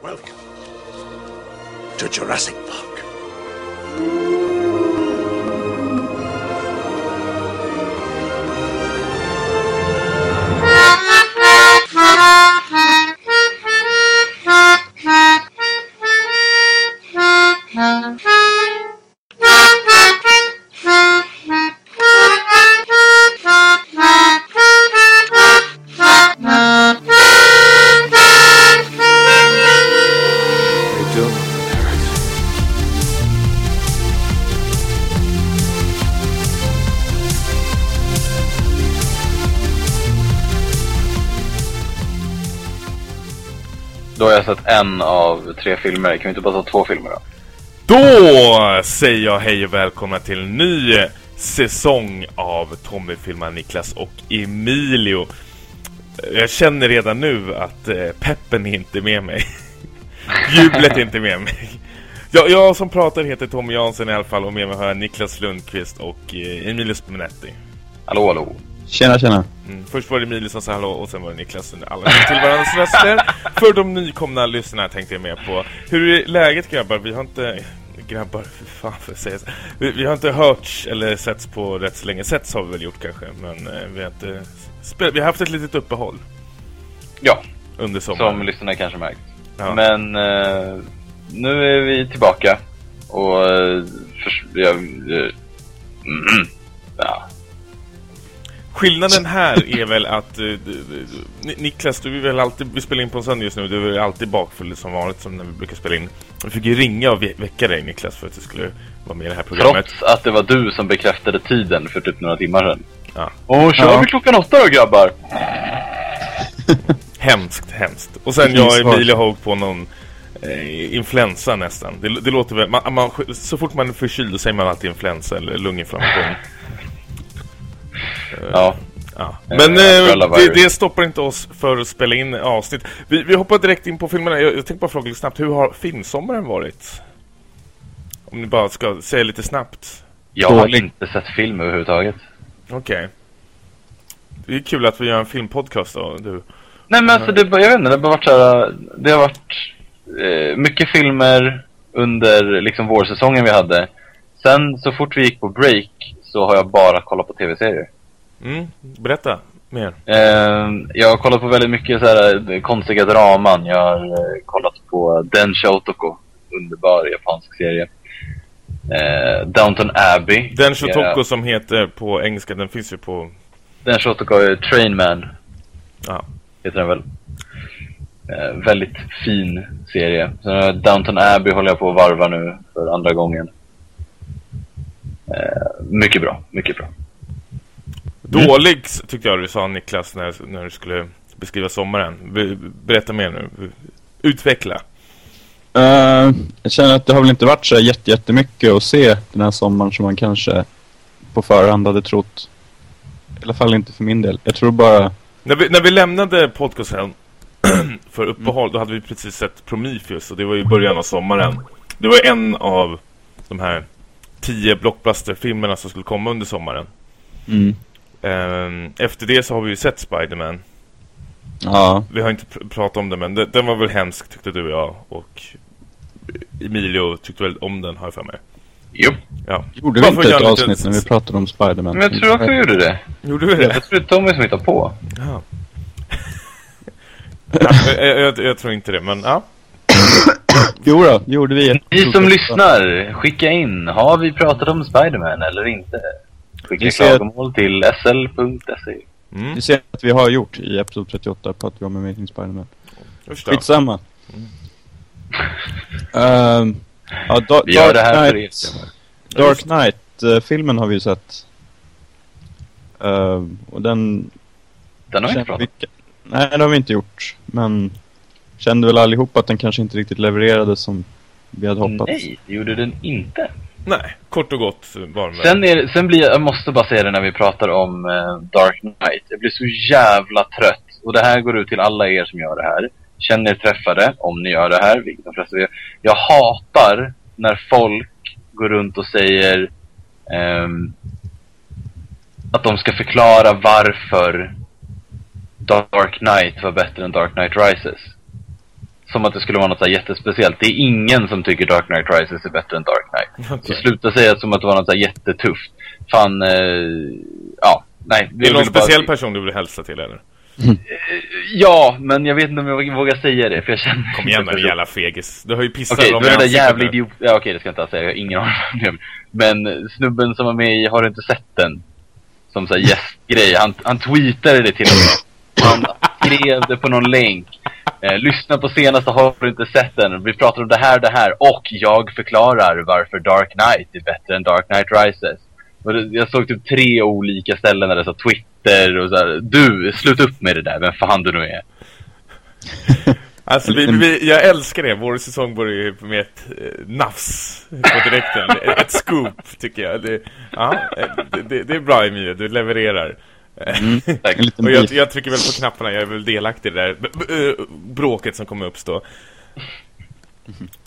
Welcome to Jurassic Park. Tre filmer. Kan vi inte bara ta två filmer då? Då säger jag hej och välkomna till en ny säsong av Tommy filmar Niklas och Emilio. Jag känner redan nu att eh, peppen är inte med mig. Jublet är inte med mig. Jag, jag som pratar heter Tommy Jansson i alla fall och med mig har jag Niklas Lundqvist och eh, Emilio Spinetti. Hallå, hallå. Tjena, tjena. Mm, först var det Emilio som sa hallå och sen var det Niklas. Alla till varandras röster. För de nykomna lyssnarna tänkte jag med på. Hur är läget grabbar? Vi har inte... Grabbar, för fan för att säga så. Vi, vi har inte hörts eller setts på rätt så länge. Setts har vi väl gjort kanske. Men eh, vi har inte... Spel, vi har haft ett litet uppehåll Ja, under sommaren. som lyssnarna kanske märkt. Ja. Men eh, nu är vi tillbaka. Och... Eh, förs- jag, eh, mm, ja. Skillnaden här är väl att eh, Ni- Niklas, du är väl alltid, vi spelar in på en söndag just nu, du är alltid bakfull som vanligt som när vi brukar spela in. Vi fick ju ringa och väcka dig Niklas för att du skulle vara med i det här programmet. Trots att det var du som bekräftade tiden för typ några timmar sedan. Ja. Åh, kör Ja. vi klockan åtta då grabbar? Hemskt, hemskt. Och sen jag och Emilia åkt på någon eh, influensa nästan. Det, det låter väl, man, man, så fort man är förkyld säger man alltid influensa eller lunginflammation. Ja. Ja. Eh, Men eh, det, det stoppar inte oss för att spela in avsnitt. Vi, vi hoppar direkt in på filmerna. Jag, jag tänkte bara fråga lite snabbt, hur har filmsommaren varit? Om ni bara ska säga lite snabbt. Jag har inte sett film överhuvudtaget. Okej. Det är kul att vi gör en filmpodcast då, du. Nej men alltså det, jag vet inte, det har varit så här, Det har varit eh, mycket filmer under liksom vårsäsongen vi hade. Sen så fort vi gick på break så har jag bara kollat på tv-serier. Mm, berätta mer. Eh, jag har kollat på väldigt mycket så här, eh, konstiga draman. Jag har eh, kollat på Den Shotoko, underbar japansk serie. Eh, Downton Abbey. Den Shotoko Ja, som heter på engelska, den finns ju på... Den Shotoko är Train Man. Ja. heter den väl. Eh, väldigt fin serie. Sen Downton Abbey håller jag på att varva nu för andra gången. Mycket bra, mycket bra. Dålig tyckte jag du sa Niklas när, när du skulle beskriva sommaren. Be, berätta mer nu. Utveckla. Eh, jag känner att det har väl inte varit så jätte, jättemycket att se den här sommaren som man kanske på förhand hade trott. I alla fall inte för min del. Jag tror bara... När vi, när vi lämnade podcasten för uppehåll, då hade vi precis sett Prometheus och det var i början av sommaren. Det var en av de här tio blockbusterfilmerna som skulle komma under sommaren. Mm, Ehm, efter det så har vi ju sett Spider-Man. ja, Vi har inte pr- pratat om den, men den, den var väl hemsk tyckte du och jag. Och Emilio tyckte väl om den, har jag för mig. Jo, Ja. gjorde vi inte att ett avsnitt när vi pratade om Spiderman? men jag tror att vi gjorde det. Gjorde vi det? Jag tror är Tommy som hittar på. Ja. ja, jag, jag, jag tror inte det, men ja. Jo då, gjorde vi Ni som lyssnar, skicka in. Har vi pratat om Spiderman eller inte? Skicka Vi ser- klagomål till sl.se. Mm, Vi ser att vi har gjort i Episod 38 pratar vi om Amazing Spiderman. jag förstår. Skitsamma. Ehm, ja, da- Vi gör det här för er. Knight, Dark Knight-filmen har vi ju sett. Ehm, och den Den har vi inte pratat vi- Nej, det har vi inte gjort. Men kände väl allihopa att den kanske inte riktigt levererade som vi hade hoppats. Nej, det gjorde den inte. Nej, kort och gott bara med. Sen, är, sen blir jag, måste bara säga det när vi pratar om eh, Dark Knight. Jag blir så jävla trött. Och det här går ut till alla er som gör det här. Känner er träffade om ni gör det här, vilket de flesta gör. Jag hatar när folk går runt och säger ehm, att de ska förklara varför Dark Knight var bättre än Dark Knight Rises. Som att det skulle vara något så jättespeciellt. Det är ingen som tycker Dark Knight Rises är bättre än Dark Knight. Så Okej. sluta säga som att det var något så jättetufft. Fan, eh, ja, nej. Det är jag någon bara- speciell person du vill hälsa till eller? Ja, men jag vet inte om jag vågar säga det, för jag känner Kom igen din jävla fegis. Du har ju pissat Okej, är det där ansiktet jävla idiot... Ja, okej, det ska jag inte alls säga. Jag har ingen aning om det. Men snubben som var med i Har du inte sett den? Som såhär gästgrej. Han, han tweetade det till och med. Han skrev det på någon länk. Eh, lyssna på senaste Har du inte sett den? Vi pratar om det här, det här. Och jag förklarar varför Dark Knight är bättre än Dark Knight Rises. Och det, jag såg typ tre olika ställen där det sa Twitter och så här, Du, sluta upp med det där, vem fan du nu är. Alltså, vi, vi, jag älskar det. Vår säsong börjar ju med ett eh, nafs på direkten. ett scoop, tycker jag. Det, aha, det, det, det är bra, Emilia. Du levererar. Mm. Och jag, jag trycker väl på knapparna. Jag är väl delaktig i det där b- bråket som kommer uppstå.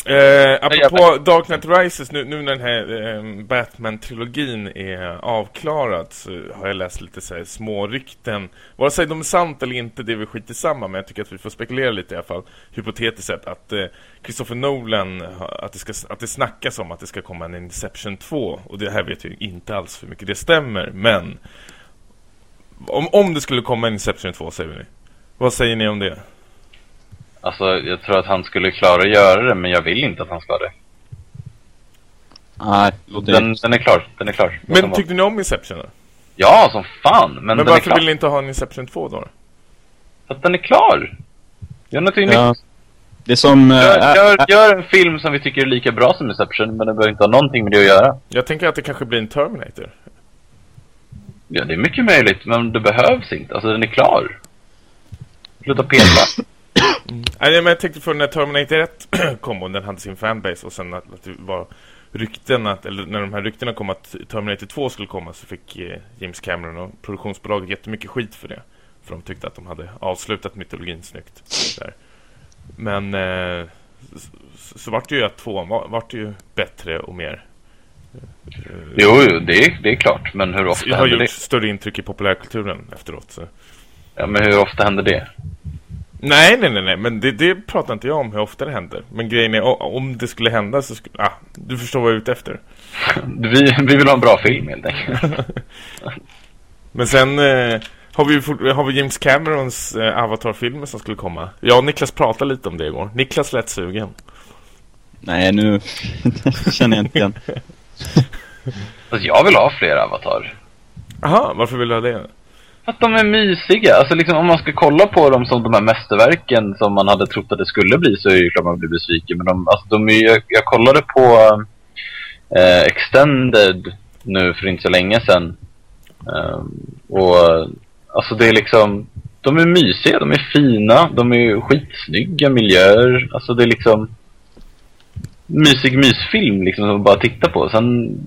Eh, apropå Dark Knight Rises, nu, nu när den här eh, Batman-trilogin är avklarad så har jag läst lite så här små rykten. Vare sig de är sant eller inte, det är väl skit i samma, men jag tycker att vi får spekulera lite i alla fall. Hypotetiskt sett att eh, Christopher Nolan, att det, ska, att det snackas om att det ska komma en Inception 2. Och det här vet jag inte alls hur mycket det stämmer, men om, om det skulle komma en Inception 2 säger ni. Vad säger ni om det? Alltså, jag tror att han skulle klara att göra det, men jag vill inte att han ska det. Nej, Den, den är klar, den är klar. Den Men vara. tyckte ni om Inception då? Ja, som fan! Men, Men den är varför klar. vill ni inte ha en Inception 2 då? För att den är klar! Gör någonting nytt. Ja. Det är som... Gör, äh, gör, äh, gör en film som vi tycker är lika bra som Inception, men den behöver inte ha någonting med det att göra. Jag tänker att det kanske blir en Terminator. Ja, det är mycket möjligt, men det behövs inte. Alltså, den är klar. Sluta peta. Nej, men jag tänkte för när Terminator 1 kom och den hade sin fanbase och sen att, att det var rykten att, eller när de här ryktena kom att Terminator 2 skulle komma så fick eh, James Cameron och produktionsbolaget jättemycket skit för det. För de tyckte att de hade avslutat mytologin snyggt. Där. Men eh, så, så vart det ju att tvåan var, vart det ju bättre och mer. Jo, jo, det är, det är klart. Men hur ofta Det har händer gjort det? större intryck i populärkulturen efteråt. Så. Ja, men hur ofta händer det? Nej, nej, nej, nej. Men det, det pratar inte jag om hur ofta det händer. Men grejen är, om det skulle hända så skulle... Ah, du förstår vad jag är ute efter. Vi, vi vill ha en bra film, helt enkelt. Men sen eh, har, vi, har vi James Camerons eh, Avatar-filmer som skulle komma. Jag och Niklas pratade lite om det igår. Niklas lät sugen. Nej, nu känner jag inte igen. Alltså, jag vill ha fler Avatar. Aha, varför vill du ha det? För att de är mysiga. Alltså liksom om man ska kolla på dem som de här mästerverken som man hade trott att det skulle bli så är det ju klart man blir besviken. Men de, alltså de är, jag, jag kollade på eh, Extended nu för inte så länge sedan. Ehm, och alltså det är liksom, de är mysiga, de är fina, de är skitsnygga miljöer. Alltså det är liksom mysig mysfilm liksom som bara titta på. Sen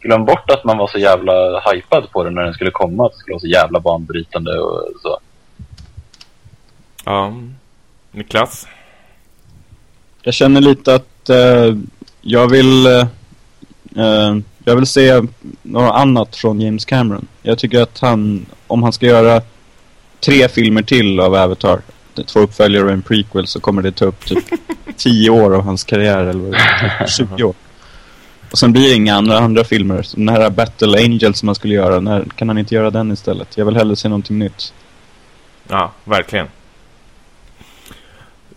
glöm bort att man var så jävla hypad på den när den skulle komma. Att det skulle vara så jävla banbrytande och så. Ja. Niklas? Jag känner lite att eh, jag vill... eh, eh, jag vill se något annat från James Cameron. Jag tycker att han, om han ska göra tre filmer till av Avatar, två uppföljare och en prequel, så kommer det ta upp typ tio år av hans karriär, eller vad det är, 20 år. Och sen blir det inga andra, andra filmer. Den här Battle Angel som han skulle göra, när kan han inte göra den istället? Jag vill hellre se någonting nytt. Ja, verkligen.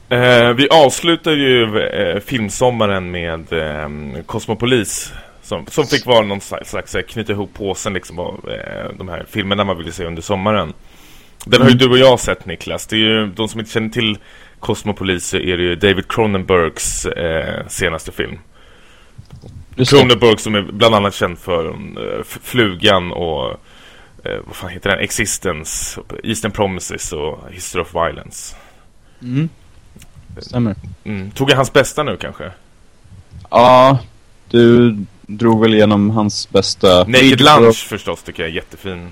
Eh, vi avslutar ju eh, filmsommaren med eh, Cosmopolis. Som, som fick vara någon slags, slags eh, knyta ihop påsen liksom av eh, de här filmerna man ville se under sommaren. Den har ju du och jag sett Niklas. Det är ju, de som inte känner till Cosmopolis så är det ju David Cronenbergs eh, senaste film. Cronenberg som är bland annat känd för eh, Flugan och eh, vad fan heter den? Existence, Eastern Promises och History of Violence. Mm. Stämmer. Mm. Tog jag hans bästa nu kanske? Ja, du drog väl igenom hans bästa... Naked Lunch förstås tycker jag är jättefin.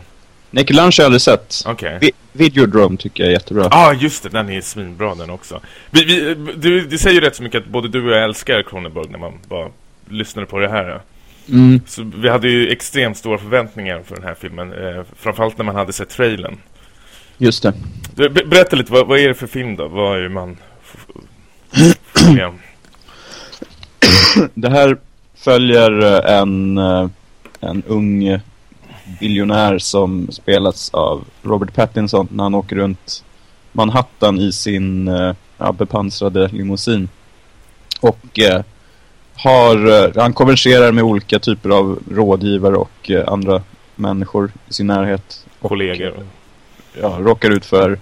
Naked Lunch har jag aldrig sett. Okej. Vi- Videodrome tycker jag är jättebra. Ja, ah, just det. Den är svinbra den också. Vi, vi, du, det säger ju rätt så mycket att både du och jag älskar Cronenberg när man bara lyssnade på det här. Mm. Så vi hade ju extremt stora förväntningar för den här filmen. Eh, framförallt när man hade sett trailern. Just det. Du, be- berätta lite, vad, vad är det för film då? Vad är man... Det här följer eh, en, eh, en ung biljonär som spelats av Robert Pattinson när han åker runt Manhattan i sin eh, ja, bepansrade limousin. Och eh, har, eh, han konverserar med olika typer av rådgivare och eh, andra människor i sin närhet. Och, Kollegor? ja, råkar ut för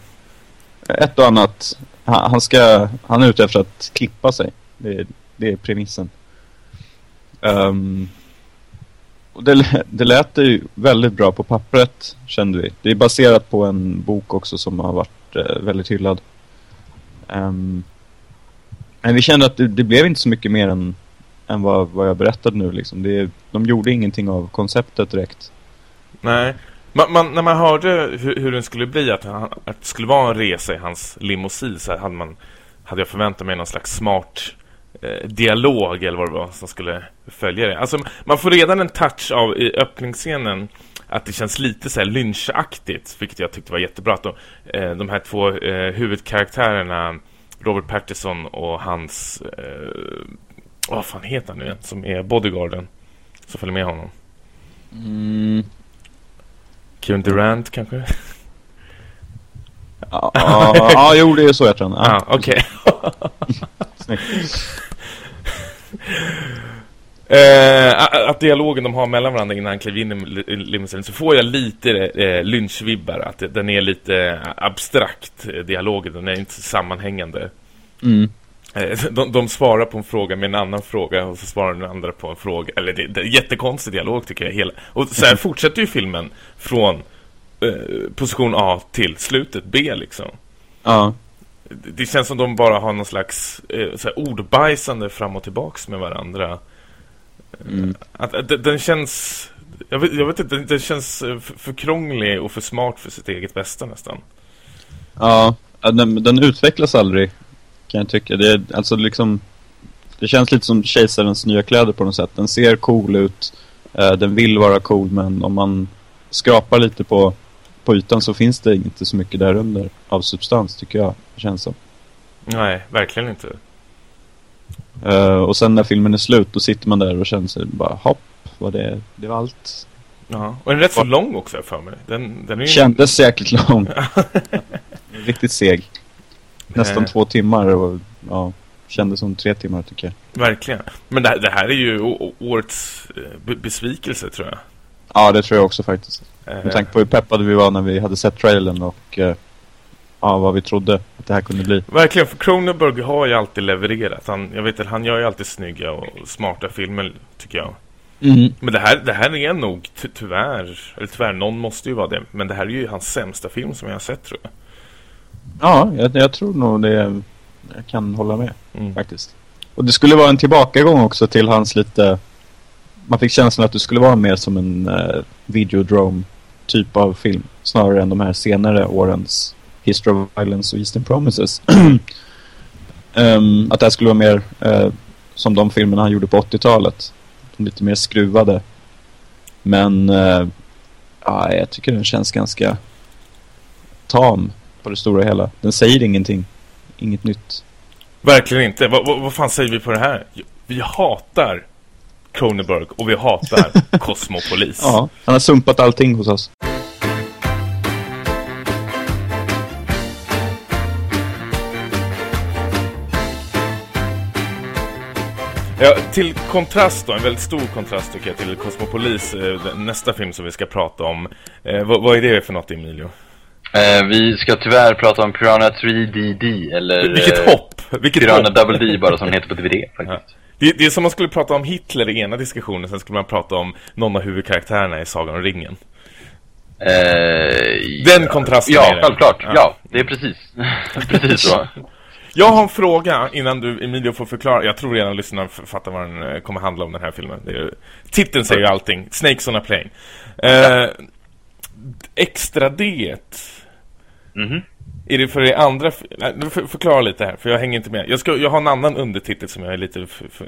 ett och annat. Han, han, ska, han är ute efter att klippa sig. Det, är- det är premissen. Ehm, och det, det lät ju väldigt bra på pappret, kände vi. Det är baserat på en bok också som har varit eh, väldigt hyllad. Um, men vi kände att det, det blev inte så mycket mer än, än vad, vad jag berättade nu. Liksom. Det, de gjorde ingenting av konceptet direkt. Nej. Man, man, när man hörde hur, hur den skulle bli, att, han, att det skulle vara en resa i hans limousin så hade, man, hade jag förväntat mig någon slags smart dialog eller vad det var som skulle följa det. Alltså, man får redan en touch av i öppningsscenen att det känns lite så här lynchaktigt, vilket jag tyckte var jättebra. Att de, eh, de här två eh, huvudkaraktärerna, Robert Pattinson och hans... Eh, vad fan heter han nu igen? Som är bodyguarden. Som följer med honom. Mm. Kevin Durant kanske? Ja, ja, ja, jo, det är så jag tror. Ah, okej. Snyggt. Eh, att- dialogen de har mellan varandra innan han kliver in i li- i limousin så får jag lite eh, lynchvibbar. Att den är lite abstrakt, eh, dialogen. Den är inte sammanhängande. Mm. Eh, de, de svarar på en fråga med en annan fråga och så svarar den andra på en fråga. Eller det, det är jättekonstig dialog tycker jag. Hela. Och så här fortsätter ju filmen från eh, position A till slutet B liksom. Ja. Det känns som de bara har någon slags eh, så här, ordbajsande fram och tillbaks med varandra. Mm. Att, att den- den känns... Jag vet, jag vet inte, den, den känns eh, för, för krånglig och för smart för sitt eget bästa nästan. Ja, ja, den, den utvecklas aldrig kan jag tycka. Det, är, alltså liksom, det känns lite som kejsarens nya kläder på något sätt. Den ser cool ut, eh, den vill vara cool men om man skrapar lite på, på ytan så finns det inte så mycket där under av substans tycker jag. Känns som. Nej, verkligen inte. Eh, och sen när filmen är slut då sitter man där och känner sig bara hopp, vad det, det var allt. Ja. Och den är rätt så lång också för mig. Den, den är ju... Kändes jäkligt lång. Riktigt seg. Nästan Eh. två timmar och ja, kändes som tre timmar tycker jag. Verkligen. Men det, här- det här är ju årets eh, be- besvikelse tror jag. Ja, det tror jag också faktiskt. Eh, Med tanke på hur peppade vi var när vi hade sett trailern och eh, ja, vad vi trodde att det här kunde bli. Verkligen, för Cronenberg har ju alltid levererat. Han, jag vet att han gör ju alltid snygga och smarta filmer, tycker jag. Men det här, det här är nog ty tyvärr, eller tyvärr, någon måste ju vara det. Men det här är ju hans sämsta film som jag har sett tror jag. Ja, jag, jag tror nog det. Jag kan hålla med Mm. faktiskt. Och det skulle vara en tillbakagång också till hans lite... Man fick känslan att det skulle vara mer som en eh, videodrome typ av film. Snarare än de här senare årens History of Violence och Eastern Promises. um, att det här skulle vara mer uh, som de filmerna han gjorde på 80-talet. Lite mer skruvade. Men uh, ja, jag tycker den känns ganska tam på det stora hela. Den säger ingenting. Inget nytt. Verkligen inte. Vad, vad fan säger vi på det här? Vi hatar Cronenberg och vi hatar Cosmopolis. Ja, han har sumpat allting hos oss. Ja, till kontrast då, en väldigt stor kontrast tycker jag till Cosmopolis, eh, nästa film som vi ska prata om. Eh, vad, vad är det för något Emilio? Eh, vi ska tyvärr prata om Piranha 3DD, eller... Vilket eh, hopp! Vilket Piranha hopp! Double D bara, som den heter på DVD faktiskt. Det, det är som man skulle prata om Hitler i ena diskussionen, sen skulle man prata om någon av huvudkaraktärerna i Sagan om ringen. Eh, Den kontrasten är Ja, det. självklart. Ja. Ja. det är precis. precis så. Jag har en fråga innan du, Emilio, får förklara. Jag tror redan lyssnarna fattar vad den eh, kommer handla om den här filmen. Det är, titeln säger ju allting. Snakes on a plane. Eh, extra D. Mhm. Är det för det andra... f- Nej, du får förklara lite här, för jag hänger inte med. Jag, ska, jag har en annan undertitel som jag är lite f- f-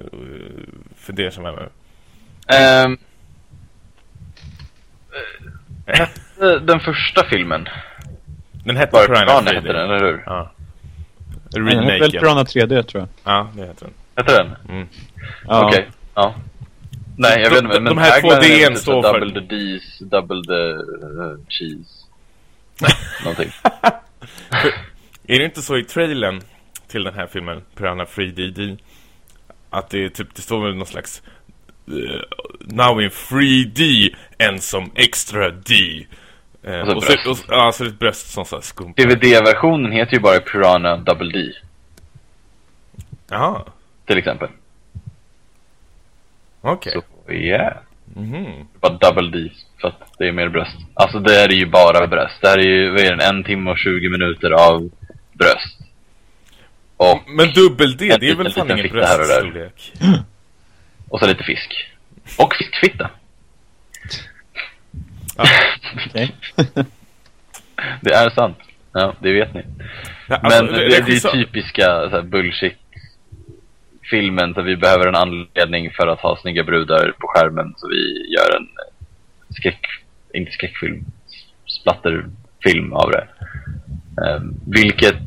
fundersam över. Ehm, eh, hette den första filmen Den hette bara Piranha Piranha 3D. hette den, eller hur? Ja. Den heter väl Remaken. Piranha 3D tror jag. Ja, det heter den. Heter den? Mm. Ja. Okej, ja. Nej, jag De- vet inte. de- Men de här två D-n står så för- Double the D's, double the uh, cheese. Någonting. Är det inte så i trailern till den här filmen, Piranha 3DD, att det är typ, det står väl någon slags eh, Now in 3D and some extra D. Eh, Och så och, och, ja, så är det ett bröst som så här skumpa. DVD-versionen heter ju bara Piranha Double D, Jaha, till exempel. okej. Så, yeah. Mhm. Bara Double D, för att det är mer bröst. Alltså det här är ju bara bröst. Det här är ju, vad är det, en timme och 20 minuter av bröst. Och, Men dubbel-D, En det är väl fan ingen och bröststorlek? och så lite fisk. Och fiskfitta. Okej. Det är sant. Ja, det vet ni. Ja, alltså, Men det, det är ju regissör- typiska så här, bullshit filmen så vi behöver en anledning för att ha snygga brudar på skärmen så vi gör en skräck, inte skräckfilm, splatterfilm av det. Ehm, vilket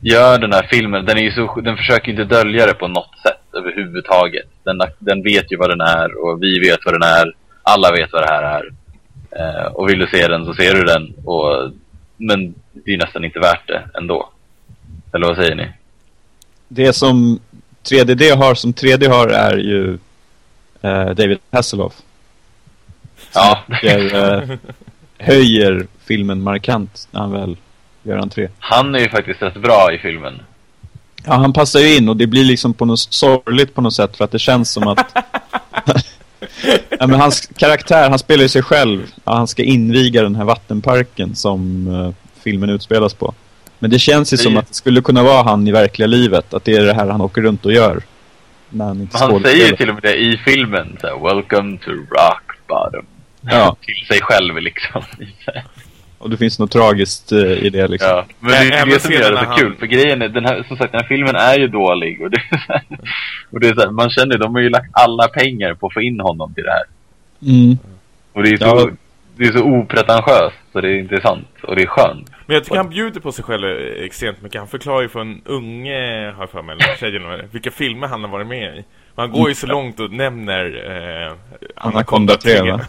gör den här filmen, den är ju så, den försöker inte dölja det på något sätt överhuvudtaget. Den, den vet ju vad den är och vi vet vad den är. Alla vet vad det här är. Eh, och vill du se den så ser du den. Och, men det är nästan inte värt det ändå. Eller vad säger ni? Det som 3DD har som 3D har är ju eh, David Hasselhoff. Ja, Jag, eh, höjer filmen markant när han väl gör entré. han är ju faktiskt rätt bra i filmen. Ja, han passar ju in och det blir liksom på något sorgligt på något sätt för att det känns som att... ja, men hans karaktär, han spelar ju sig själv. Ja, han ska inviga den här vattenparken som eh, filmen utspelas på. Men det känns ju Det som att det skulle kunna vara han i verkliga livet. Att det är det här han åker runt och gör. När han inte Han säger ju till och med det i filmen. Så här, Welcome to rock bottom. Ja, Till sig själv liksom. och det finns något tragiskt eh, i det liksom. Ja, men det är det som gör det så han- kul. För grejen är, den här, som sagt, den här filmen är ju dålig. Och det är så här, och det är så här, man känner, de har ju lagt alla pengar på att få in honom till det här. Mm. Och det är så, Ja. det är så opretentiöst. Så det är intressant. Och det är skönt. Men jag tycker han bjuder på sig själv eh, extremt mycket. Han förklarar ju för en unge, har jag för mig, eller tjej eller vad det är, vilka filmer han har varit med i. Men han går ju så långt och nämner eh, Anaconda 3, va?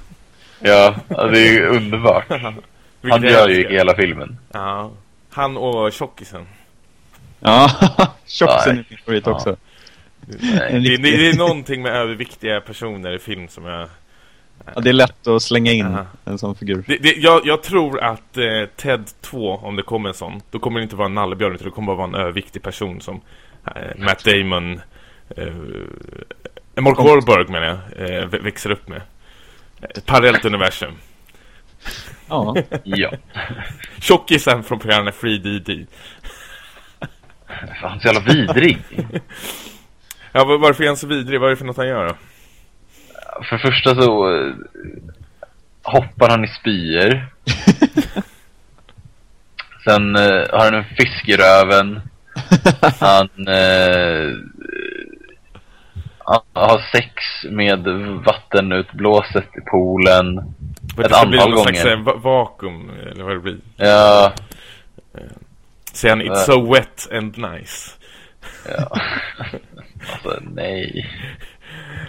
Ja, det är ju underbart. Han gör ju hela filmen. Ja. Han och tjockisen. Ja, Tjockisen är min favorit Ja. också. Det, det, det är någonting med överviktiga personer i film som jag... Ja, det är lätt att slänga in Aha. en sån figur. Det, det, jag, jag tror att eh, Ted 2, om det kommer en sån, då kommer det inte vara en nallebjörn utan det kommer bara vara en överviktig person som eh, Matt Damon, eh, Mark Wahlberg menar jag, eh, vä- växer upp med. Ett parallellt universum. Ja. Ja. Tjockisen från Piranha 3DD. Fan, så jävla vidrig. Ja, var- varför är han så vidrig? Vad är det för något han gör då? För det första så eh, hoppar han i spyor. Sen eh, har han en fisk i röven. Han eh, har sex med vattenutblåset i poolen. Ett det ska bli antal någon slags gånger. eh, va- vakuum, eller vad det blir. Ja, Säger han, it's so wet and nice. ja. Alltså nej.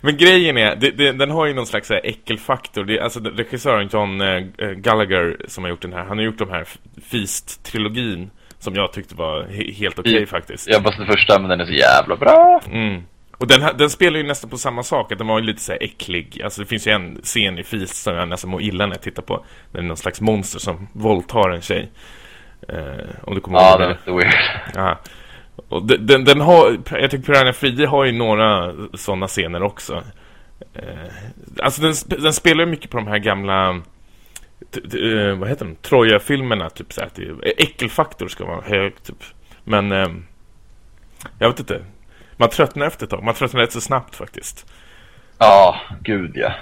Men grejen är, det, det, den har ju någon slags här äckelfaktor. Det alltså regissören John eh, Gallagher som har gjort den här, han har gjort de här Feast-trilogin som jag tyckte var he helt okej I- faktiskt. Jag bara den första men den är så jävla bra. Mm. Och den, här- den spelar ju nästan på samma sak, att den var ju lite så här äcklig. Alltså det finns ju en scen i Feast som jag nästan mår illa när jag tittar på. Det är någon slags monster som våldtar en tjej. Eh, om du kommer Ja, ihåg den det. är weird. Ja. Och den, den, den har, jag tycker Piranha 3D har ju några sådana scener också. Eh, alltså den, den spelar ju mycket på de här gamla, eh, vad heter de, Troja-filmerna, typ så här, det, äckelfaktor ska vara hög, typ. Men, eh, jag vet inte. Man tröttnar efter ett tag, man tröttnar rätt så snabbt faktiskt. Ja, gud ja.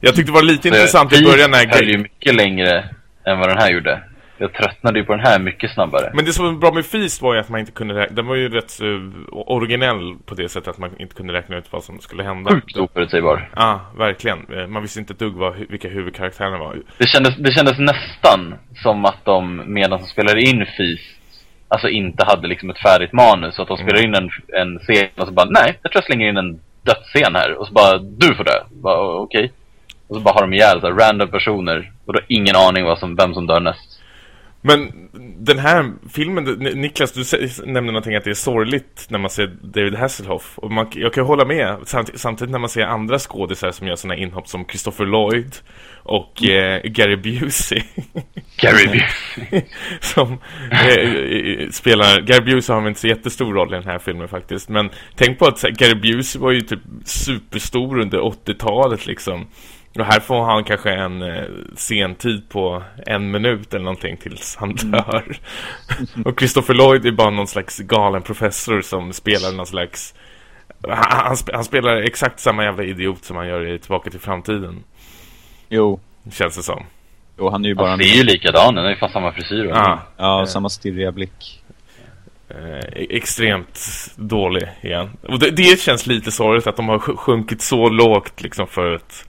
Jag tyckte det var lite Så intressant i början när höll ju mycket längre än vad den här gjorde. Jag tröttnade ju på den här mycket snabbare. Men det som var bra med Feast var ju att man inte kunde räkna, den var ju rätt så originell på det sättet att man inte kunde räkna ut vad som skulle hända. Sjukt oförutsägbar. Ja, verkligen. Eh, Man visste inte ett dugg vad, vilka huvudkaraktärerna var. Det kändes, det kändes nästan som att de, medan de spelade in Feast, alltså inte hade liksom ett färdigt manus. Så att de Mm. spelar in en, en scen och så bara, nej, jag tror jag slänger in en dödsscen här. Och så bara, du får dö. Okej. Och så bara har de ihjäl så här, random personer. Och då har ingen aning vad som, vem som dör näst. Men den här filmen, Ni- Niklas, du nämnde någonting att det är sorgligt när man ser David Hasselhoff. Och man, jag kan hålla med, samt, samtidigt när man ser andra skådisar som gör såna inhopp som Christopher Lloyd och eh, Gary Busey. Gary Busey. som eh, eh, spelar, Gary Busey har väl inte så jättestor roll i den här filmen faktiskt. Men tänk på att här, Gary Busey var ju typ superstor under 80-talet liksom. Och här får han kanske en eh, sentid på en minut eller någonting tills han dör. och Christopher Lloyd är bara någon slags galen professor som spelar någon slags... Han, han, sp- han spelar exakt samma jävla idiot som han gör i Tillbaka till framtiden. Jo, Känns det som. jo han är ju bara Han ser ju likadan, han har ju fan samma frisyr. och Ja, Ja, samma stirriga blick. eh, extremt dålig igen. Och det, det känns lite sorgligt att de har sj- sjunkit så lågt liksom för att...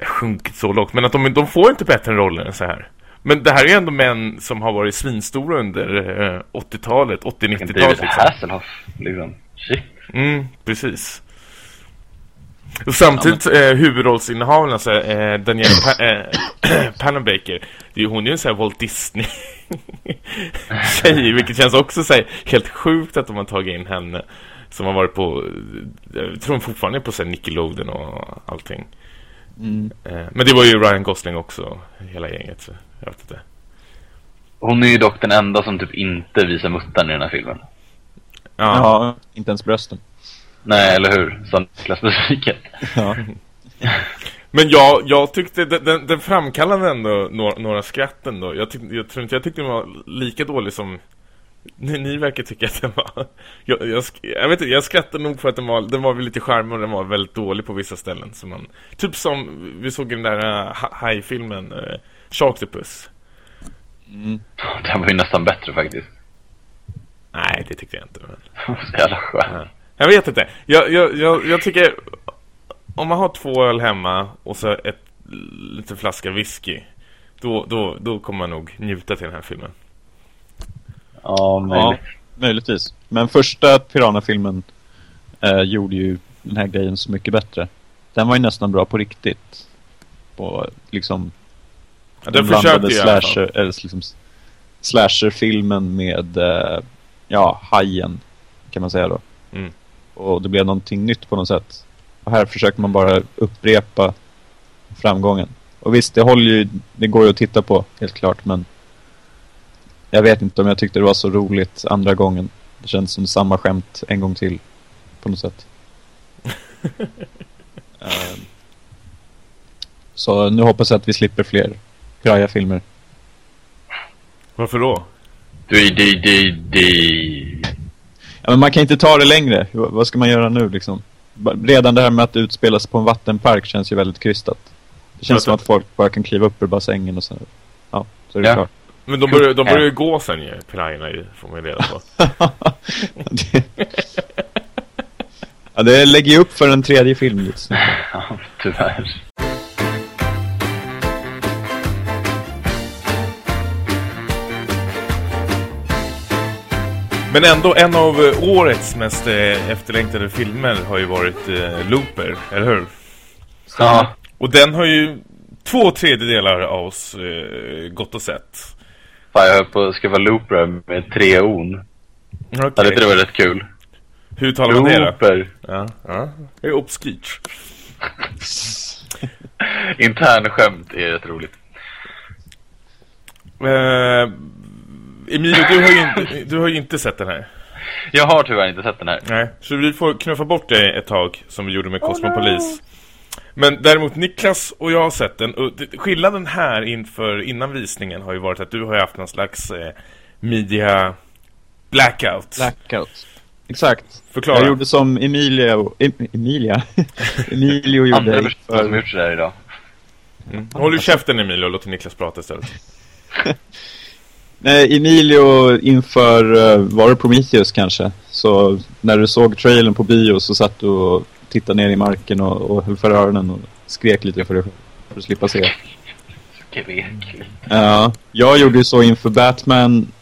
eh, Sjunkit så lågt, men att de, de får inte bättre roller än så här. Men det här är ju ändå män som har varit svinstora under eh, 80-talet, 80-90-talet David liksom. Hasselhoff, liksom. Shit. Mm, precis. Och samtidigt eh, huvudrollsinnehavaren, alltså eh, Danielle pa eh, Panabaker, det är, hon är ju en sån här Walt Disney tjej, vilket känns också så här, helt sjukt att de har tagit in henne som har varit på, eh, jag tror hon fortfarande är på så här, Nickelodeon och allting. Mm. Eh, men det var ju Ryan Gosling också, hela gänget, så jag vet inte. Hon är ju dock den enda som typ inte visar muttan i den här filmen. Ja, Ja, inte ens brösten. Nej, eller hur? Så Niklas besviken. Ja. Men jag, jag tyckte den, den, framkallade ändå några, några skratt ändå. Jag, tyck, jag tror inte jag tyckte den var lika dålig som ni, ni verkar tycka att den var. Jag, jag, jag vet inte, jag skrattade nog för att den var, den var väl lite charmig och den var väldigt dålig på vissa ställen. Så man, typ som vi såg i den där uh, hajfilmen, uh, Sharktopus. Mm. Den var ju nästan bättre faktiskt. Nej, det tyckte jag inte. Men... Så jävla skön. Jag vet inte. Jag, jag, jag, jag tycker om man har två öl hemma och så ett lite flaska whisky då, då, då kommer man nog njuta till den här filmen. Ja, ja, möjligt. möjligtvis. Men första Piranha-filmen eh, gjorde ju den här grejen så mycket bättre. Den var ju nästan bra på riktigt. På liksom... Ja, den blandade alla fall. slasher, eller liksom slasher-filmen med eh, ja, hajen kan man säga då. Mm. Och det blev någonting nytt på något sätt. Och här försöker man bara upprepa framgången. Och visst, det håller ju, det går ju att titta på helt klart, men jag vet inte om jag tyckte det var så roligt andra gången. Det känns som samma skämt en gång till på något sätt. Ehm, så nu hoppas jag att vi slipper fler Piraya-filmer. Varför då? Du, du, du, du. Ja, men man kan inte ta det längre. V- vad ska man göra nu liksom? Redan det här med att utspelas på en vattenpark känns ju väldigt krystat. Det känns som att folk bara kan kliva upp ur bassängen och så. Ja, så är det Ja. klart. Men de börjar, de börjar ju gå sen ju, pirajerna ju, får man ju reda på. det... ja, det lägger ju upp för en tredje film just nu. Ja, tyvärr. Men ändå, en av eh, årets mest eh, efterlängtade filmer har ju varit eh, Looper, eller hur? Ja, Och den har ju två tredjedelar av oss eh, gått och sett. Fan jag höll på att skriva looper med tre on. Okej. Hade inte det varit rätt kul? Hur talar man det då? Looper. Ja, ja. Det är obskyrt. Internskämt är rätt roligt. Eh, Emilio, du har, ju inte, du har ju inte sett den här. Jag har tyvärr inte sett den här. Nej, så vi får knuffa bort det ett tag som vi gjorde med Cosmopolis. Men däremot Niklas och jag har sett den och skillnaden här inför innan visningen har ju varit att du har haft någon slags eh, media blackout. Blackout. Exakt. Förklara. Jag gjorde som Emilia och... Em, Emilia? Emilio gjorde som för... gjort sådär idag. Mm. Håll ju käften Emilio och låt Niklas prata istället. Nej, Emilio inför, uh, var det Prometheus kanske? Så när du såg trailern på bio så satt du och tittade ner i marken och, och höll för öronen och skrek lite för själv. För att slippa se. Skrek. Ja, jag gjorde ju så inför Batman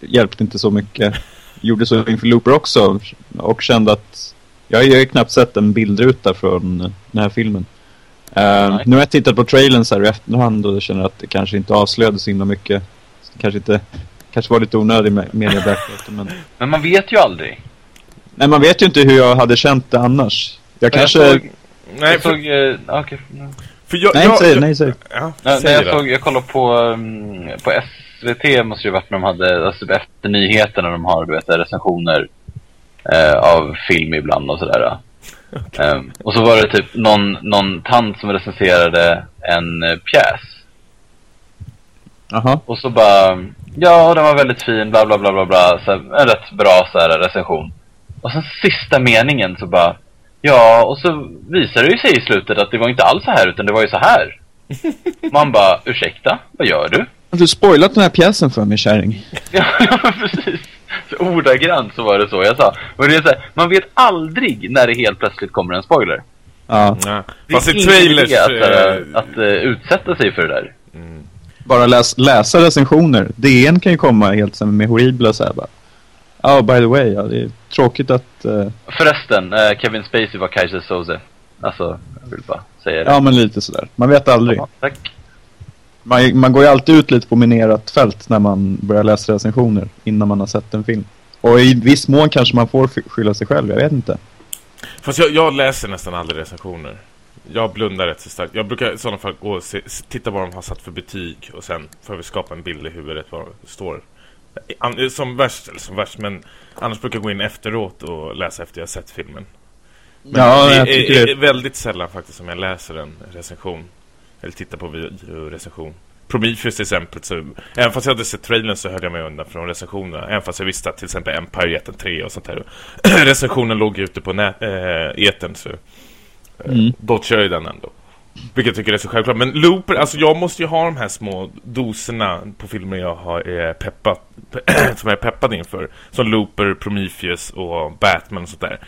hjälpte inte så mycket. Gjorde så inför Looper också och kände att jag har ju knappt sett en bildruta från den här filmen. Uh, nu har jag tittat på trailern så här i efterhand och känner att det kanske inte avslöjade så himla mycket. Kanske inte, kanske var lite onödig med media men Men man vet ju aldrig. Nej, man vet ju inte hur jag hade känt det annars. Jag kanske... Jag såg, Nej, jag för, såg eh, för jag... Nej, jag, säg, jag, nej, säg. Ja, Nej, säg jag, såg, jag kollade på, um, på SVT måste det varit när de hade, alltså efter nyheterna de har, du vet, recensioner eh, av film ibland och sådär. Ehm, och så var det typ någon, någon tant som recenserade en eh, pjäs. Jaha. Och så bara, ja den var väldigt fin, bla bla bla bla bla, så här, en rätt bra så här, recension. Och sen sista meningen så bara, ja och så visade det ju sig i slutet att det var inte alls så här utan det var ju så här. Man bara, ursäkta, vad gör du? Har du spoilat den här pjäsen för mig, kärring? Ja, precis. Så ordagrant så var det så jag sa. Och det är så här, man vet aldrig när det helt plötsligt kommer en spoiler. Ja. Ja. Det Fast är ingen trailers... idé att, äh, att äh, utsätta sig för det där. Bara läs, läsa recensioner. DN kan ju komma helt som med horribla så här bara. Ja, oh, by the way, ja, det är tråkigt att... eh, Förresten, äh, Kevin Spacey var Kaiser Soze. Alltså, jag vill bara säga det. ja, men lite sådär. Man vet aldrig. Ja, tack. Man, man går ju alltid ut lite på minerat fält när man börjar läsa recensioner innan man har sett en film. Och i viss mån kanske man får sky- skylla sig själv, jag vet inte. Fast jag, jag läser nästan aldrig recensioner. Jag blundar rätt så starkt. Jag brukar i sådana fall gå och se, titta vad de har satt för betyg och sen får vi skapa en bild i huvudet vad det står. An- Som värst, eller som värst, men annars brukar jag gå in efteråt och läsa efter jag sett filmen. Men Ja, det är, det- är väldigt sällan faktiskt som jag läser en recension. Eller tittar på videorecension. Prometheus till exempel, så, även fast jag hade sett trailern så höll jag mig undan från recensionerna. Även fast jag visste att till exempel Empire gett en 3 och sånt där. Recensionen låg ute på nät, äh, eten så eh, Mm. då kör jag den ändå. Vilket jag tycker är så självklart. Men Looper, alltså jag måste ju ha de här små doserna på filmer jag har eh, peppat, som jag är peppad inför. Som Looper, Prometheus och Batman och sånt där.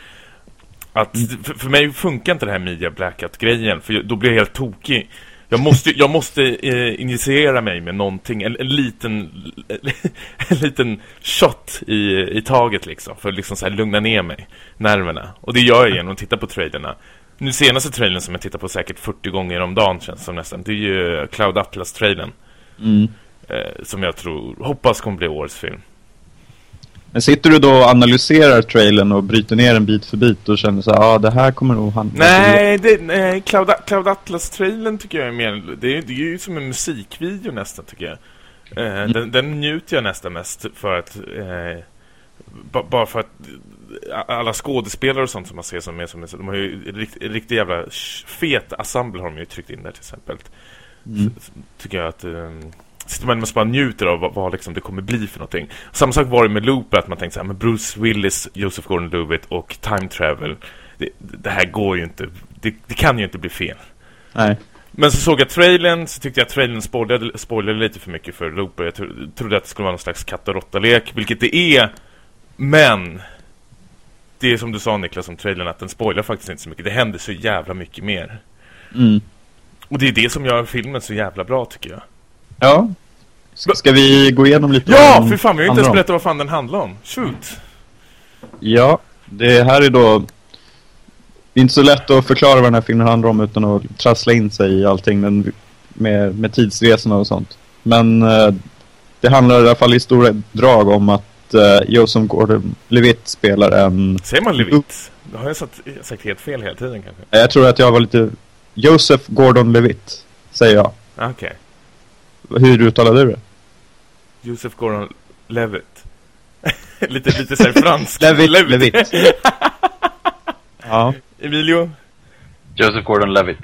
Att, för, för mig funkar inte det här media blackout-grejen, för jag- då blir jag helt tokig. Jag måste, jag måste eh, initiera mig med någonting, en, en liten en liten shot i, i taget liksom, för att liksom så här lugna ner mig, nerverna. Och det gör jag genom att titta på trailerna. Nu senaste trailern som jag tittar på säkert 40 gånger om dagen känns som nästan, det är ju Cloud Atlas-trailern. Mm. Eh, som jag tror, hoppas kommer bli årets film. Men sitter du då och analyserar trailern och bryter ner en bit för bit och känner så här, ja ah, det här kommer nog handla Nej, det, nej Cloud, Cloud Atlas-trailern tycker jag är mer... Det är, det är ju som en musikvideo nästan, tycker jag. Eh, den, den njuter jag nästan mest för att... Eh, ba, bara för att alla skådespelare och sånt som man ser som är som de har ju rikt, riktigt jävla sh- fet ensemble har de ju tryckt in där till exempel. Mm. Tycker jag att... Eh, sitter man mest bara njuter av vad, vad liksom det kommer bli för någonting. Samma sak var det med Looper, att man tänkte så här, men Bruce Willis, Joseph Gordon-Levitt och Time Travel. Det, det här går ju inte, det, det kan ju inte bli fel. Nej. Men så såg jag trailern, så tyckte jag att trailern spoilade, spoilade lite för mycket för Looper. Jag tro, trodde att det skulle vara någon slags katt och råtta-lek, vilket det är. Men det är som du sa Niklas om trailern, att den spoilar faktiskt inte så mycket. Det händer så jävla mycket mer. Mm. Och det är det som gör filmen så jävla bra tycker jag. Ja. S- Ska vi gå igenom lite Ja, för fan, vi har inte ens om? berättat vad fan den handlar om. Shoot! Ja, det här är då... Det är inte så lätt att förklara vad den här filmen handlar om utan att trassla in sig i allting men med, med tidsresorna och sånt. Men eh, det handlar i alla fall i stora drag om att eh, Joseph Gordon-Levitt spelar en... Säger man Levitt? Då har jag sagt, sagt helt fel hela tiden kanske. Jag tror att jag var lite... Joseph Gordon-Levitt, säger jag. Ah, Okej. Hur uttalar du det? Joseph Gordon-Levitt. lite, lite såhär fransk. Levitt, Levitt. Ja, Emilio? Joseph Gordon-Levitt.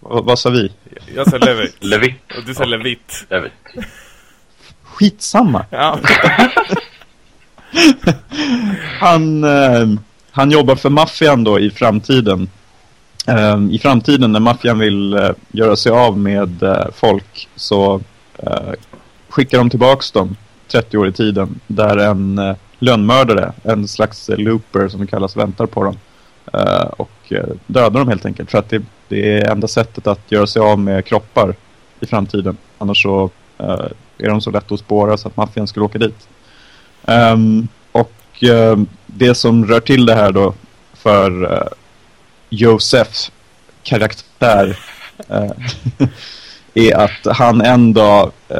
vad, vad sa vi? Jag sa Levitt. Levitt. Och du sa Levitt. Levitt. Skitsamma. Ja. Han, eh, han jobbar för maffian då i framtiden. Eh, I framtiden när maffian vill eh, göra sig av med eh, folk så eh, skickar de tillbaks dem 30 år i tiden. Där en eh, lönnmördare, en slags looper som det kallas, väntar på dem. Eh, och dödar dem helt enkelt. För att det, det är enda sättet att göra sig av med kroppar i framtiden. Annars så är de så lätta att spåra så att maffian skulle åka dit. Ehm, och ehm, det som rör till det här då för uh, Josefs karaktär eh, är att han en dag eh,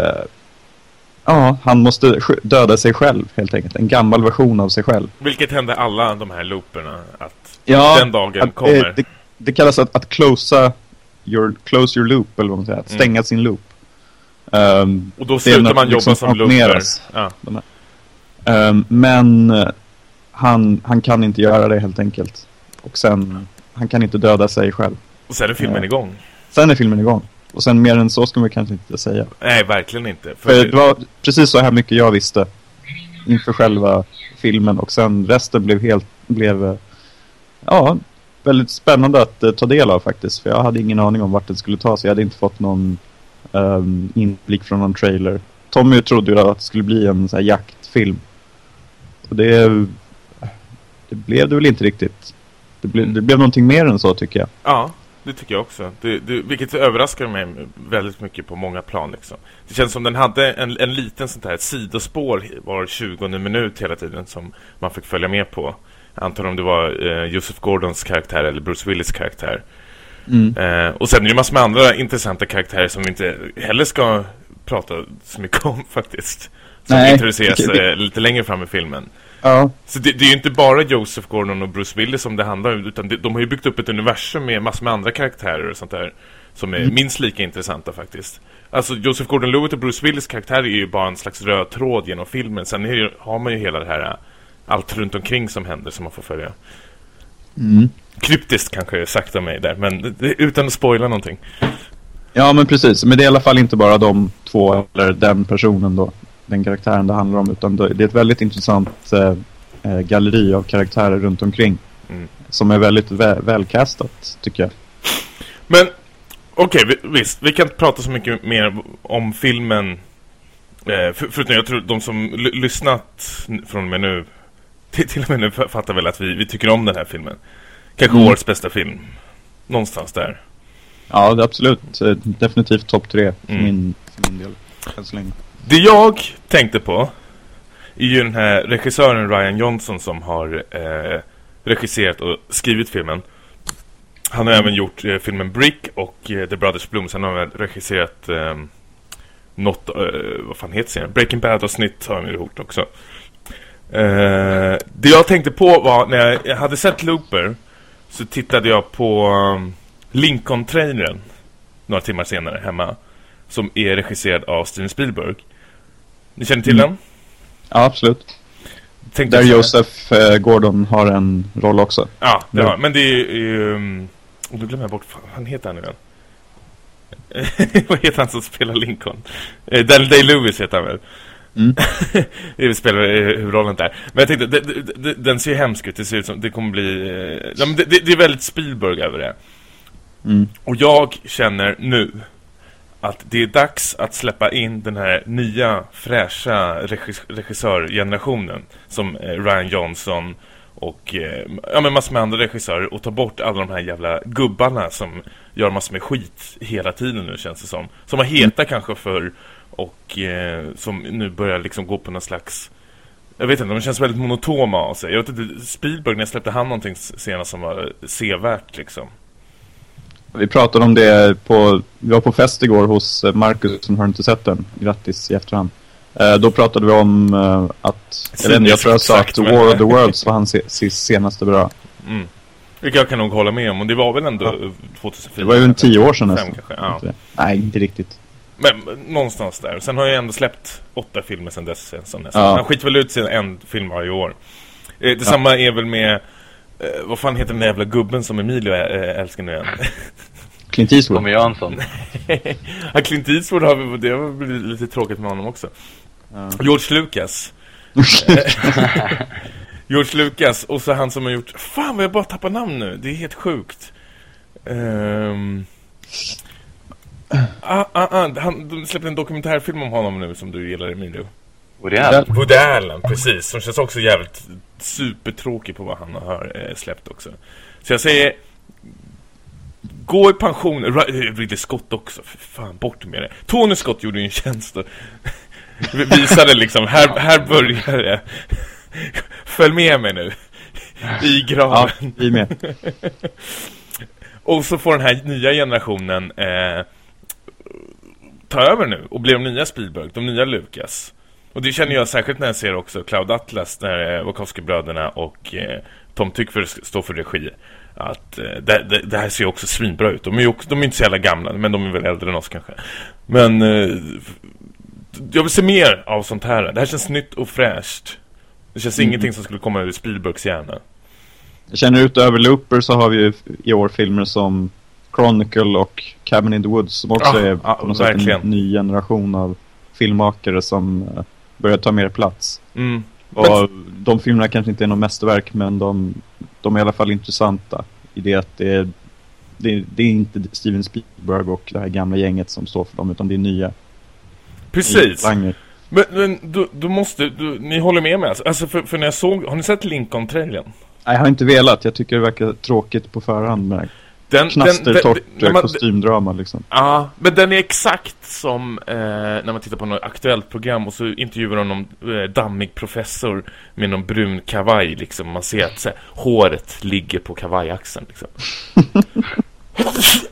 ja, han måste döda sig själv helt enkelt. En gammal version av sig själv. Vilket hände alla de här looperna att Ja, den dagen att, kommer. eh, det, det kallas att, att closa your, close your loop, eller vad man säger. Att Mm. stänga sin loop. Ehm, och då slutar man jobba liksom som looper. kontinueras. Ja. Ehm, men eh, han, han kan inte göra det helt enkelt. Och sen, han kan inte döda sig själv. Och sen är filmen Ja. igång. Sen är filmen igång. Och sen mer än så ska man kanske inte säga. Nej, verkligen inte. För, För det var precis så här mycket jag visste inför själva filmen. Och sen resten blev helt, blev, eh, ja, väldigt spännande att eh, ta del av faktiskt. För jag hade ingen aning om vart den skulle ta sig. Jag hade inte fått någon um, inblick från någon trailer. Tommy trodde ju att det skulle bli en så här jaktfilm. Och det, det blev det väl inte riktigt. Det, ble, det blev någonting mer än så tycker jag. Ja, det tycker jag också. Det, det, vilket överraskar mig väldigt mycket på många plan. Liksom. Det känns som den hade en, en liten sånt här sidospår var 20 minut hela tiden som man fick följa med på. Jag antar om det var eh, Joseph Gordons karaktär eller Bruce Willis karaktär. Eh, och sen är det massor med andra intressanta karaktärer som vi inte heller ska prata så mycket om faktiskt. Som Nej, introduceras eh, lite längre fram i filmen. Ja, Så det, det är ju inte bara Joseph Gordon och Bruce Willis som det handlar om utan det, de har ju byggt upp ett universum med massor med andra karaktärer och sånt där som är Mm. minst lika intressanta faktiskt. Alltså Joseph Gordon-Levitt och Bruce Willis karaktär är ju bara en slags röd tråd genom filmen. Sen ju- har man ju hela det här äh, allt runt omkring som händer som man får följa. mm. Kryptiskt kanske är sagt av mig där, men utan att spoila någonting. Ja, men precis. Men det är i alla fall inte bara de två eller den personen då. Den karaktären det handlar om. Utan det är ett väldigt intressant eh, eh, galleri av karaktärer runt omkring. Mm. Som är väldigt vä välcastat, tycker jag. Men okej, vi, visst, vi kan inte prata så mycket mer om filmen. Eh, för, förutom jag tror de som lyssnat från och med nu, till, till och med nu fattar väl att vi, vi tycker om den här filmen. Kanske Mm. årets bästa film. Någonstans där. Ja, det absolut. Definitivt topp tre för, Mm. min, för min del. Än så länge. Det jag tänkte på är ju den här regissören Ryan Johnson som har eh, regisserat och skrivit filmen. Han har även gjort eh, filmen Brick och eh, The Brothers Bloom. Sen har han regisserat eh, något, eh, vad fan heter serien? Breaking Bad och Snitt har han gjort också. Eh, det jag tänkte på var, när jag, jag hade sett Looper så tittade jag på um, Lincoln-trailern några timmar senare hemma. Som är regisserad av Steven Spielberg. Ni känner till Mm. den? Ja, absolut. Tänkte Där Joseph eh, Gordon har en roll också. Ja, det har, men det är ju... Um, och då glömmer jag bort, fan, vad heter han nu igen? vad heter han som spelar Lincoln? Eh, Daniel Day-Lewis heter han väl? Mm. det spelar eh, huvudrollen där. Men jag tänkte, det, det, den ser ju hemsk ut. Det ser ut som, det kommer bli... Eh, det, det, är väldigt Spielberg över det. Mm. Och jag känner nu att det är dags att släppa in den här nya fräscha regis regissörgenerationen som eh, Ryan Johnson och eh, ja, men massor med andra regissörer och ta bort alla de här jävla gubbarna som gör massor med skit hela tiden nu känns det som. Som var heta kanske för och eh, som nu börjar liksom gå på någon slags jag vet inte, de känns väldigt monotoma av sig. Jag vet inte, Spielberg, när släppte han någonting senast som var sevärt liksom? Vi pratade om det på, vi var på fest igår hos eh, Marcus som har inte sett den. Grattis i efterhand. Eh, då pratade vi om eh, att, jag vet inte, jag tror jag sa att War of the Worlds var hans se, se, senaste bra. Mm. Vilket jag kan nog hålla med om. Och det var väl ändå Ja. 2004? Det var ju en tio år sedan nästan. ja. Nej, inte riktigt. Men någonstans där. Sen har jag ändå släppt åtta filmer sedan dess. Som nästan. Ja. Han skiter väl ut sin en film varje år. Eh, detsamma är väl med... Eh, vad fan heter den där jävla gubben som Emilio äh, älskar nu igen? Clint Eastwood. Tommy Jansson. ja, Clint Eastwood har vi, det har blivit lite tråkigt med honom också. Ja. George Lucas. George Lucas och så han som har gjort... Fan vad jag bara tappar namn nu. Det är helt sjukt. Ehm... Ah, ah, ah, han, de släppte en dokumentärfilm om honom nu som du gillar Emilio. Det är Woody Allen, precis. Som känns också jävligt supertråkig på vad han har eh, släppt också. Så jag säger... Gå i pension. Ridley Scott också. För fan, bort med det. Tony Scott gjorde ju en tjänst. och Vi Visade liksom, här, här börjar det. Följ med mig nu. I Ja, graven. vi är med. Och så får den här nya generationen eh, ta över nu och bli de nya Spielberg, de nya Lucas. Och det känner jag särskilt när jag ser också Cloud Atlas, när eh, Wachowski-bröderna och eh, Tom Tykwer står för regi. Att eh, det, det, det här ser ju också svinbra ut. De är ju också, de är inte så jävla gamla, men de är väl äldre än oss kanske. Men eh, jag vill se mer av sånt här. Det här känns nytt och fräscht. Det känns ingenting som skulle komma ur Spielbergs hjärna. Jag känner utöver Looper så har vi ju i år filmer som Chronicle och Cabin in the Woods som också Ja, är ja, på något sätt en ny generation av filmmakare som eh, börjar ta mer plats. Mm. Och de filmerna kanske inte är något mästerverk men de, de är i alla fall intressanta i det att det är, det, det är inte Steven Spielberg och det här gamla gänget som står för dem utan det är nya Precis. talanger. Men, men du, du måste, du, ni håller med mig alltså, alltså för, för när jag såg, har ni sett Lincoln-trailern? Nej, jag har inte velat. Jag tycker det verkar tråkigt på förhand med Den, knastertorrt eh, man- kostymdrama liksom. Ja, men den är exakt som eh, när man tittar på något aktuellt program och så intervjuar de någon eh, dammig professor med någon brun kavaj liksom. Man ser att så här, håret ligger på kavajaxeln liksom.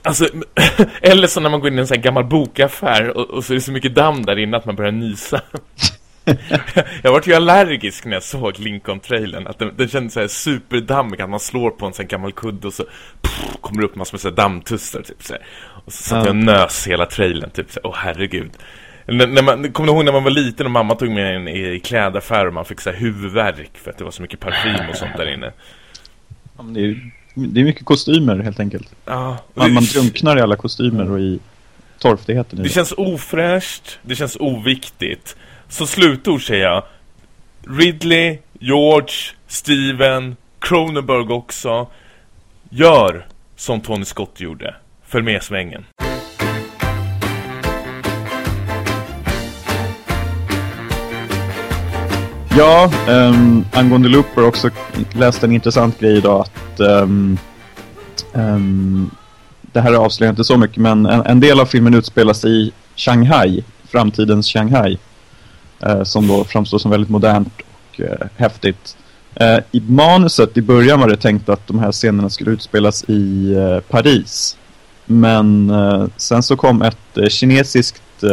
alltså, eller så när man går in i en sån här gammal bokaffär och, och så är det så mycket damm där inne att man börjar nysa. jag vart ju allergisk när jag såg Lincoln-trailern Att den, den kändes så här superdammig Att man slår på en sån gammal kudde och så pff, Kommer det upp massor med så här dammtussar typ så här. Och så satt Ja. jag och nös hela trailern typ så här, Åh herregud när, när man, Kommer du ihåg när man var liten och mamma tog med en i, klädaffär Och man fick så här huvudvärk För att det var så mycket parfym och sånt där inne Ja, det, är, det är mycket kostymer helt enkelt. Ja, Man, det- man drunknar i alla kostymer och i torftigheten i Det det. känns ofräscht, det känns oviktigt. Så slutord säger jag. Ridley, George, Steven, Cronenberg också. Gör som Tony Scott gjorde. Följ med svängen. Ja, um, angående Looper också läste en intressant grej idag att um, um, det här avslöjar inte så mycket men en, en del av filmen utspelar sig i Shanghai, framtidens Shanghai eh, som då framstår som väldigt modernt och eh, häftigt. Eh, I manuset i början var det tänkt att de här scenerna skulle utspelas i Paris. Men sen så kom ett kinesiskt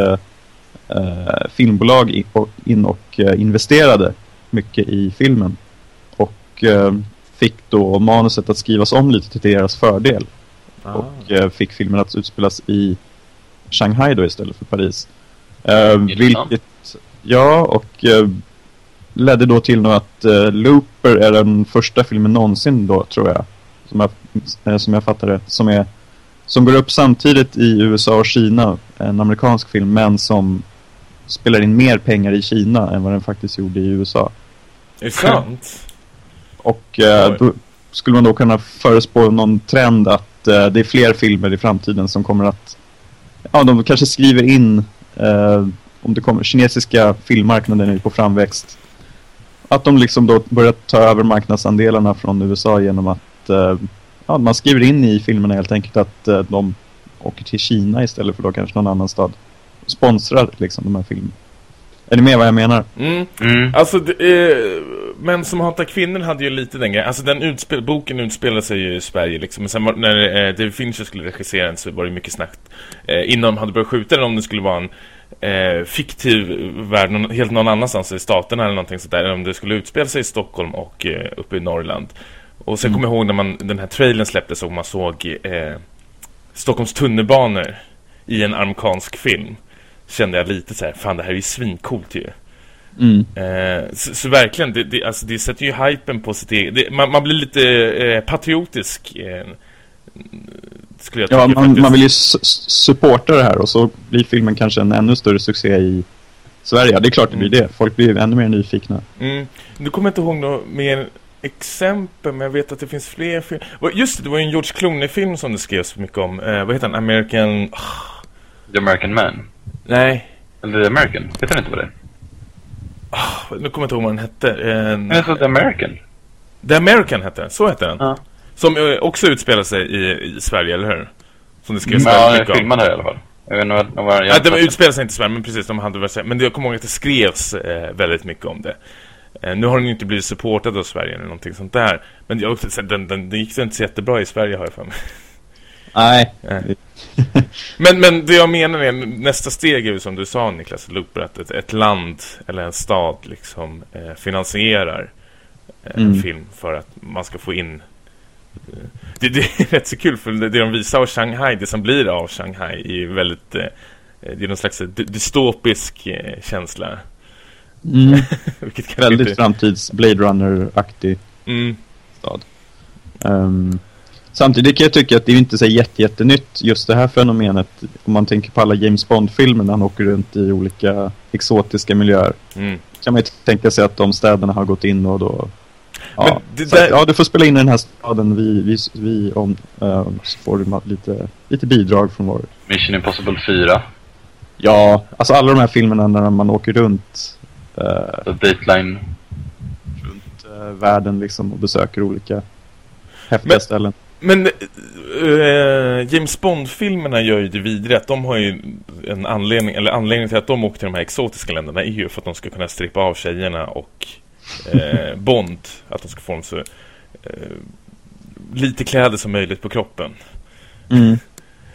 filmbolag in och, in och investerade mycket i filmen. Och fick då manuset att skrivas om lite till deras fördel. Och eh, fick filmen att utspelas i Shanghai då istället för Paris. Vilket, ja, och eh, ledde då till nog att eh, Looper är den första filmen någonsin då, tror jag. Som jag, eh, som jag fattar det. Som, är, som går upp samtidigt i USA och Kina. En amerikansk film, men som spelar in mer pengar i Kina än vad den faktiskt gjorde i USA. Är det sant? Och eh, då skulle man då kunna förespå någon trend att eh, det är fler filmer i framtiden som kommer att... Ja, de kanske skriver in eh, om det kommer... Kinesiska filmmarknaden är på framväxt. Att de liksom då börjar ta över marknadsandelarna från USA genom att... Eh, ja, man skriver in i filmerna helt enkelt att eh, de åker till Kina istället för då kanske någon annan stad. Sponsrar liksom de här filmerna. Är ni med vad jag menar? Mm. Mm. Alltså, det, eh, Men som hatar kvinnor hade ju lite den grejen. Alltså den utspel, boken utspelar sig ju i Sverige liksom. Men sen var, när eh, David Fincher skulle regissera den så var det mycket snack. Eh, innan de hade börjat skjuta den om det skulle vara en eh, fiktiv värld någon, helt någon annanstans i staterna eller någonting sådär. Eller om det skulle utspela sig i Stockholm och eh, uppe i Norrland. Och sen kommer jag ihåg när man, den här trailern släpptes och man såg eh, Stockholms tunnelbanor i en amerikansk film. Kände jag lite så här, fan det här är ju svincoolt ju. Mm. Eh, så, så verkligen, det, det, alltså, det sätter ju hypen på sitt eget... Det, man, man blir lite eh, patriotisk, eh, skulle jag Ja, tycka man, faktiskt. man vill ju supporta det här och så blir filmen kanske en ännu större succé i Sverige. Ja, det är klart det blir det. Folk blir ännu mer nyfikna. Mm. Nu kommer jag inte ihåg något mer exempel, men jag vet att det finns fler filmer. Just det, det var ju en George Clooney-film som det skrevs mycket om. Eh, vad heter den? American... The American Man. Nej, Eller The American. Vet han inte vad det är? nu kommer jag inte ihåg vad den hette. Eh, så The American. The American hette den, så hette den. Ja. Som eh, också utspelar sig i, i Sverige, eller hur? Som det skrevs Ja, väldigt jag mycket om. här i alla fall. Jag vet inte vad, vad var det Ja, utspelar sig inte i Sverige, men precis, de hade väl Men jag kommer ihåg att det skrevs eh, väldigt mycket om det. Eh, nu har den ju inte blivit supportad av Sverige eller någonting sånt där. Men jag, den, den, den gick inte så jättebra i Sverige har jag för mig. Nej. Nej. men, men det jag menar är nästa steg är ju som du sa Niklas Looper att ett, ett land eller en stad liksom eh, finansierar eh, mm. en film för att man ska få in eh, det, det, är rätt så kul för det, det de visar av Shanghai, det som blir av Shanghai är väldigt eh, det är någon slags dystopisk eh, känsla. Mm. väldigt inte... framtids Blade Runner-aktig mm. stad. Um, Samtidigt kan jag tycka att det är inte så jätte, jättenytt just det här fenomenet. Om man tänker på alla James Bond-filmer när han åker runt i olika exotiska miljöer. Mm. Kan man ju tänka sig att de städerna har gått in och då... Ja, det där... ja, du får spela in i den här staden. Vi, vi, vi om, uh, så får du lite, lite bidrag från vår... Mission Impossible 4. Ja, alltså alla de här filmerna när man åker runt... Uh, Dateline. Runt uh, världen liksom och besöker olika häftiga Men... ställen. Men äh, James Bond-filmerna gör ju det vidare att de har ju en anledning, eller anledningen till att de åker till de här exotiska länderna är ju för att de ska kunna strippa av tjejerna och äh, Bond, att de ska få dem så äh, lite kläder som möjligt på kroppen. Mm.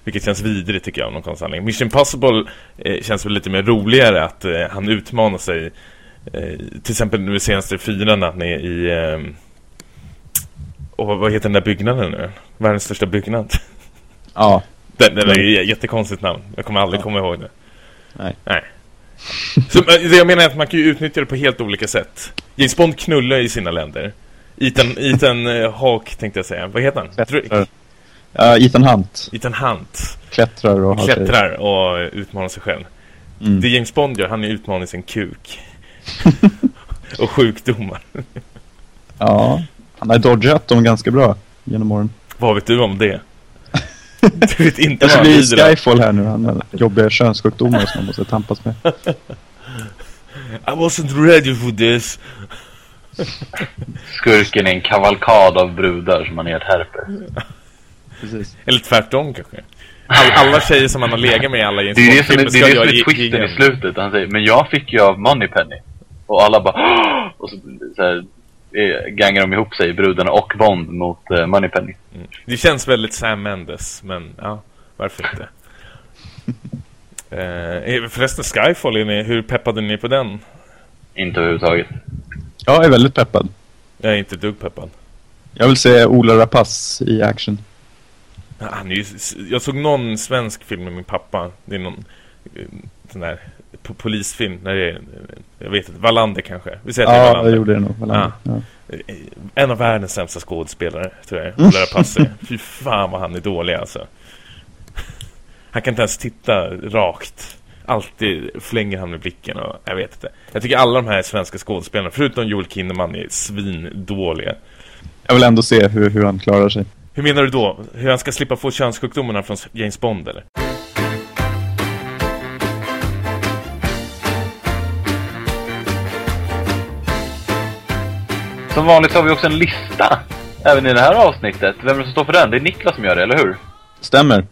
Vilket känns vidrigt tycker jag av någon konstig anledning. Mission Impossible känns väl lite mer roligare att han utmanar sig till exempel nu senaste fyran han är i och vad heter den där byggnaden nu? Världens största byggnad. Ja. Den, den är ju jättekonstigt namn. Jag kommer aldrig ja. komma ihåg det. Nej. Nej. Så det jag menar är att man kan ju utnyttja det på helt olika sätt. James Bond knullar i sina länder. Ethan, Ethan uh, Hawke tänkte jag säga. Vad heter han? Klättrar. Uh, Ethan Hunt. Ethan Hunt. Klättrar och Klättrar och utmanar sig själv. Mm. Det James Bond gör, han är utmanar sin kuk. och sjukdomar. ja. Han har dodgat dem ganska bra genom åren. Vad vet du om det? du vet inte vad han blir Skyfall här nu. Han har jobbiga könssjukdomar som han måste tampas med. I wasn't ready for this. Skurken är en kavalkad av brudar som har gett herpes. Precis. Eller tvärtom kanske. Alla tjejer som han har legat med i alla James Det är det som är, det är, det som är twisten i slutet. Han säger, men jag fick ju av Moneypenny. Och alla bara, och så, så här, gangar de ihop sig, brudarna och Bond mot uh, Moneypenny. Mm. Det känns väldigt Sam Mendes, men ja, varför inte? uh, förresten, Skyfall, är ni, hur peppade ni på den? Inte överhuvudtaget. Jag är väldigt peppad. Jag är inte dugg peppad. Jag vill se Ola Rapace i action. Han är ju, jag såg någon svensk film med min pappa. Det är någon eh, sån där polisfilm när det är, jag vet inte, Wallander kanske. Vi säger att ja, det är Wallander. jag gjorde det nog. Wallander. Ja. Ja. En av världens sämsta skådespelare, tror jag. Fy fan vad han är dålig alltså. Han kan inte ens titta rakt. Alltid flänger han med blicken och jag vet inte. Jag tycker alla de här svenska skådespelarna, förutom Joel Kinnaman, är svindåliga. Jag vill ändå se hur, hur han klarar sig. Hur menar du då? Hur han ska slippa få könssjukdomarna från James Bond, eller? Som vanligt har vi också en lista. Även i det här avsnittet. Vem är det som står för den? Det är Niklas som gör det, eller hur? Stämmer.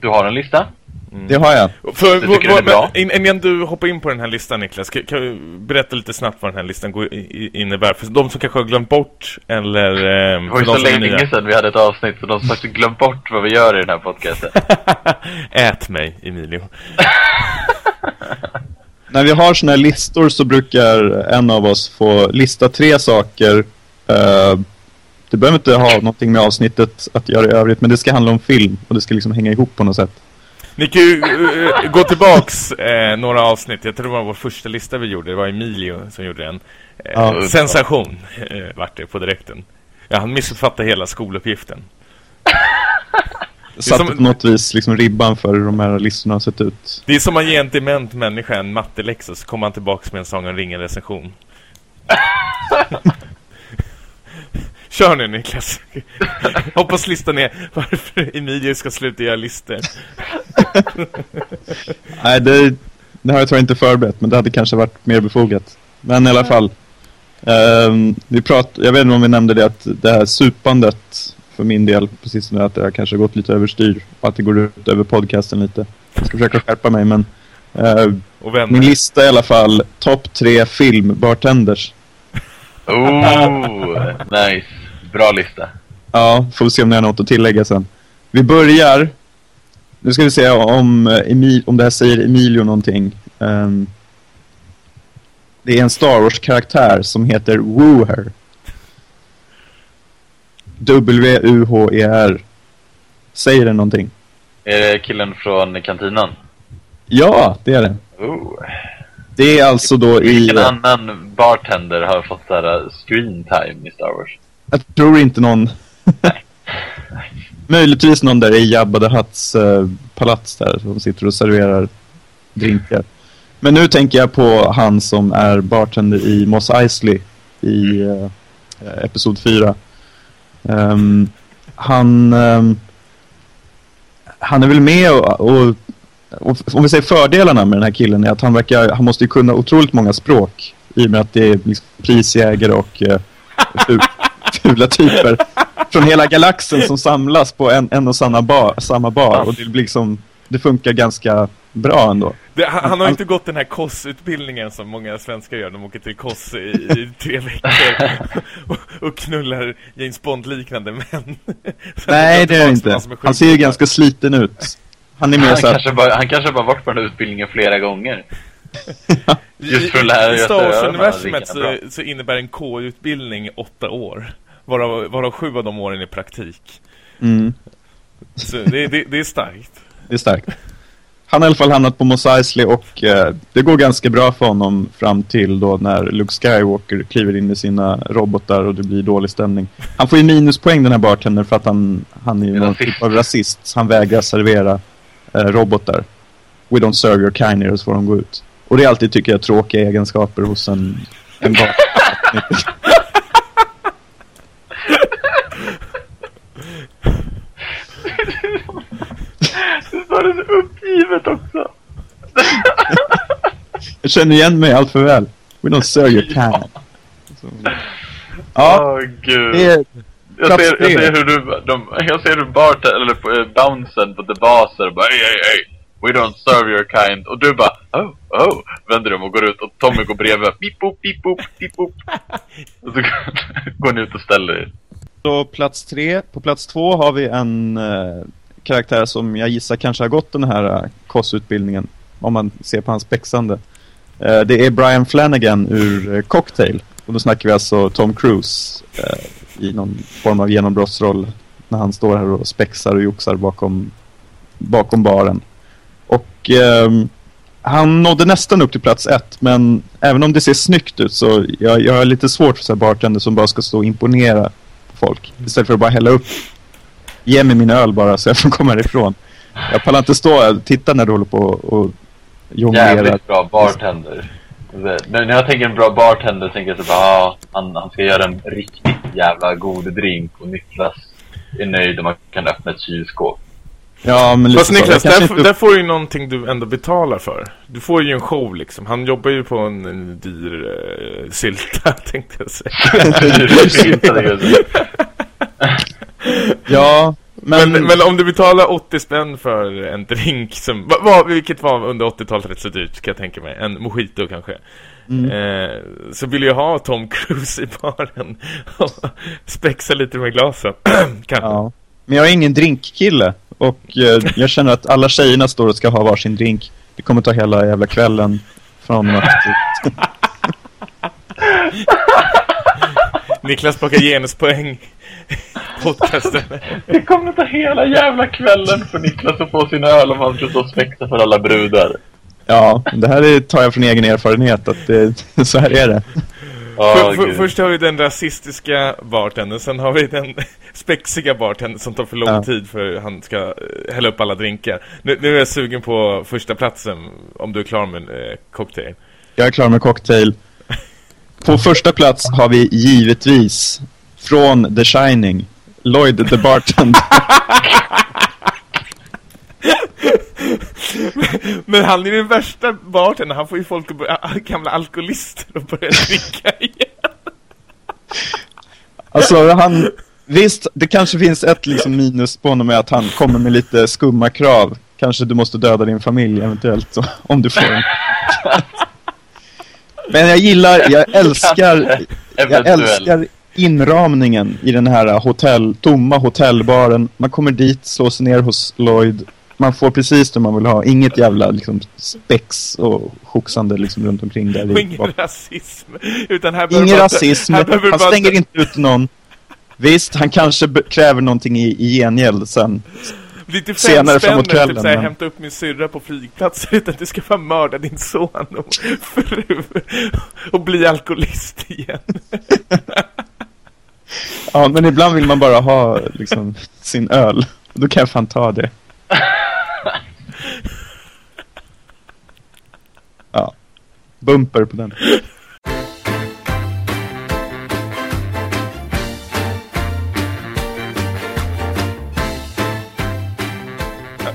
Du har en lista? Mm. Det har jag. För, du tycker är bra? Innan du hoppar in på den här listan, Niklas, kan, kan du berätta lite snabbt vad den här listan går, innebär? För de som kanske har glömt bort, eller... Eh, det var ju så länge sedan vi hade ett avsnitt, så de som faktiskt glömt bort vad vi gör i den här podcasten. Ät mig, Emilio. när vi har såna här listor så brukar en av oss få lista tre saker. Uh, det behöver inte ha någonting med avsnittet att göra i övrigt, men det ska handla om film och det ska liksom hänga ihop på något sätt. Ni kan ju uh, gå tillbaks uh, några avsnitt. Jag tror det var vår första lista vi gjorde. Det var Emilio som gjorde den. Ja. Sensation vart det på direkten. Ja, han missuppfattade hela skoluppgiften. Satte som, på något vis liksom ribban för hur de här listorna har sett ut. Det är som att ge en dement människa en matteläxa så kommer han tillbaka med en sång och ringer recension. Kör nu Niklas. Hoppas listan är varför Emilio ska sluta göra listor. Nej, det, det har jag tror inte förberett, men det hade kanske varit mer befogat. Men i alla fall, um, vi prat, jag vet inte om vi nämnde det, att det här supandet för min del precis som att har kanske gått lite överstyr och att det går ut över podcasten lite. Jag ska försöka skärpa mig, men... Och vänner. min lista är i alla fall topp tre filmbartenders. Oh, nice. Bra lista. Ja, får vi se om ni har något att tillägga sen. Vi börjar... Nu ska vi se om, eh, Emil, om det här säger Emilio någonting. Ehm, det är en Star Wars-karaktär som heter Wooher. W-U-H-E-R. Säger det någonting? Är det killen från kantinan? Ja, det är det. Oh. Det är alltså då i... Vilken annan bartender har fått så här uh, screen time i Star Wars? Jag tror inte någon... Möjligtvis någon där i Jabba the Hutts eh, palats där som sitter och serverar drinkar. Men nu tänker jag på han som är bartender i Moss Eisley i eh, Episod 4. Ehm, han... ehm, han är väl med och, och, och... Om vi säger fördelarna med den här killen är att han verkar... Han måste ju kunna otroligt många språk. I och med att det är liksom prisjägare och... fu- fula typer från hela galaxen som samlas på en, en och samma bar, samma bar. Och det blir liksom... Det funkar ganska bra ändå. Det, han, han har inte gått den här KOS-utbildningen som många svenskar gör. De åker till KOS i, i tre veckor och, och knullar James Bond-liknande män. Nej, det är inte. Han ser ju ganska sliten ut. Han är mer Han så här, kanske, bara, han kanske bara varit på den här utbildningen flera gånger. Just för att lära I att Star Wars-universumet så, så innebär en K-utbildning åtta år. Varav, varav sju av de åren är praktik. mm, Så det, det, det är starkt. det är starkt. Han har i alla fall hamnat på Mos Eisley och eh, det går ganska bra för honom fram till då när Luke Skywalker kliver in med sina robotar och det blir dålig stämning. Han får ju minuspoäng den här bartendern för att han, han är ju någon typ av rasist. Han vägrar servera eh, robotar. We don't serve your kind here, så får de gå ut. Och det är alltid, tycker jag, tråkiga egenskaper hos en, en bartender. Du sa det så uppgivet också. Jag känner igen mig allt för väl. We don't serve your kind. Så- Ja, Åh gud. det är Jag ser, jag ser hur du, de, jag ser hur Bart, eller på, eh, bouncen på The Baser bara hej hej hej. We don't serve your kind. Och du bara oh, oh. Vänder om och går ut och Tommy går bredvid. Pip boop, pip boop, pip boop. Och så går ni ut och ställer er. då plats tre. På plats två har vi en eh, karaktär som jag gissar kanske har gått den här äh, KOS-utbildningen. Om man ser på hans spexande. Äh, det är Brian Flanagan ur äh, Cocktail. Och då snackar vi alltså Tom Cruise i någon form av genombrottsroll. När han står här och spexar och joxar bakom, bakom baren. Och ehm, han nådde nästan upp till plats ett, men även om det ser snyggt ut så jag, jag har lite svårt för så här bartender som bara ska stå och imponera på folk. Istället för att bara hälla upp. Ge mig min öl bara så jag får komma ifrån. Jag pallar inte stå och titta när du håller på och jonglerar. Jävligt bra bartender. När jag tänker en bra bartender tänker jag så bara, ah, han, han ska göra en riktigt jävla god drink och Niklas är nöjd om man kan öppna ett kylskåp. Ja, men Fast så. Niklas, där, inte- där får du ju någonting du ändå betalar för. Du får ju en show liksom. Han jobbar ju på en, en dyr uh, sylta, tänkte jag säga. Ja, men... Men, men om du betalar 80 spänn för en drink som, va, va, vilket var under 80-talet rätt så dyrt kan jag tänka mig, en mojito kanske. Mm. Eh, så vill jag ha Tom Cruise i baren och spexa lite med glasen. kanske. Ja. Men jag är ingen drinkkille. Och eh, jag känner att alla tjejerna står och ska ha varsin drink. Det kommer ta hela jävla kvällen från att... Niklas plockar genuspoäng. Podcasten. Det kommer ta hela jävla kvällen för Niklas att få sin öl om han ska stå och för alla brudar. Ja, det här är, tar jag från egen erfarenhet att det, så här är det. Åh, För, för, först har vi den rasistiska bartendern, sen har vi den spexiga bartendern som tar för lång Ja. tid för han ska eh, hälla upp alla drinkar. Nu, nu är jag sugen på första platsen om du är klar med eh, cocktail. Jag är klar med cocktail. På första plats har vi givetvis från The Shining, Lloyd the Bartender. Men han är den värsta bartendern, han får ju folk att börja, gamla alkoholister att börja dricka igen. Alltså han, visst, det kanske finns ett liksom minus på honom med att han kommer med lite skumma krav. Kanske du måste döda din familj eventuellt om du får en Men jag gillar, jag älskar, jag älskar inramningen i den här hotell, tomma hotellbaren. Man kommer dit, slår sig ner hos Lloyd. Man får precis det man vill ha. Inget jävla liksom, spex och choxande liksom, runt omkring där. Och ingen rasism. Utan här Ingen bara- rasism, här han bara- stänger inte ut någon. Visst, han kanske kräver någonting i, i gengäld sen. Lite senare typ kvällen, såhär, men- hämta upp min syrra på flygplatsen utan du ska bara mörda din son och fru och bli alkoholist igen. Ja, men ibland vill man bara ha liksom, sin öl. Då kan jag fan ta det. Ja. Bumper på den.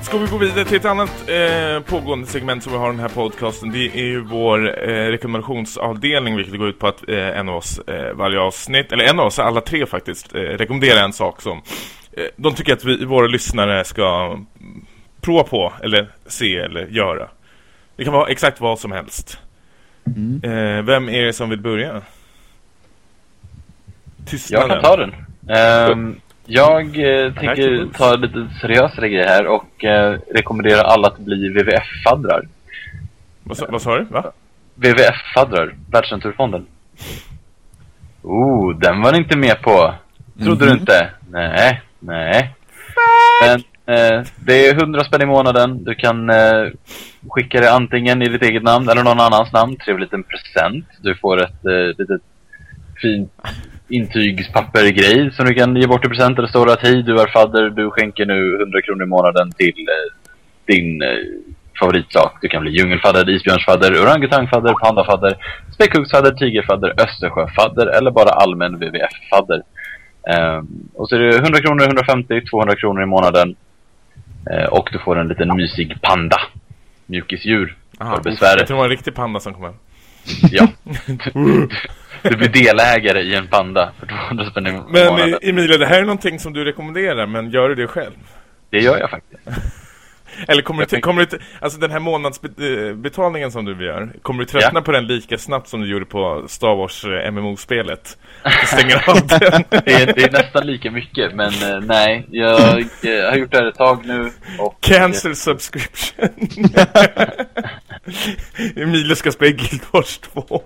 Ska vi gå vidare till ett annat eh, pågående segment som vi har i den här podcasten. Det är ju vår eh, rekommendationsavdelning vilket går ut på att eh, en av oss eh, varje avsnitt, eller en av oss, alla tre faktiskt, eh, rekommenderar en sak som eh, de tycker att vi, våra lyssnare ska prova på eller se eller göra. Det kan vara exakt vad som helst. Mm. Eh, vem är det som vill börja? Jag Tystnaden. kan ta den. Ehm, jag eh, tänker ta lite seriösare grejer här och eh, rekommendera alla att bli WWF-faddrar. Vad, sa- vad sa du? Va? WWF-faddrar, Världsnaturfonden. Oh, den var ni inte med på. Trodde du inte? Nej, nej. Men eh, det är 100 spänn i månaden. Du kan eh, skicka det antingen i ditt eget namn eller någon annans namn. Trevlig liten present. Du får ett eh, litet fint intygspappergrej som du kan ge bort i present. Där det står att hej, du är fadder. Du skänker nu 100 kronor i månaden till eh, din eh, favoritsak. Du kan bli djungelfadder, isbjörnsfadder, orangutangfadder, pandafadder, späckhuggfadder, tigerfadder, östersjöfadder eller bara allmän WWF-fadder. Ehm, och så är det 100 kronor, 150, 200 kronor i månaden. Eh, och du får en liten mysig panda. Mjukisdjur. Aha, för besväret. Det var en riktig panda som kom hem. Ja. Du blir delägare i en panda för 200 spänn i Men månaden. eh, Emilia, det här är någonting som du rekommenderar, men gör du det själv? Det gör jag faktiskt. Eller kommer du, Jag tänk- kommer du alltså den här månadsbetalningen som du gör, kommer du tröttna Ja. på den lika snabbt som du gjorde på Star Wars eh, MMO-spelet? Du stänger av den. Det är, det är nästan lika mycket, men eh, nej. Jag eh, har gjort det här ett tag nu. Och, Cancel subscription. Emilia ska spela Guild Wars 2.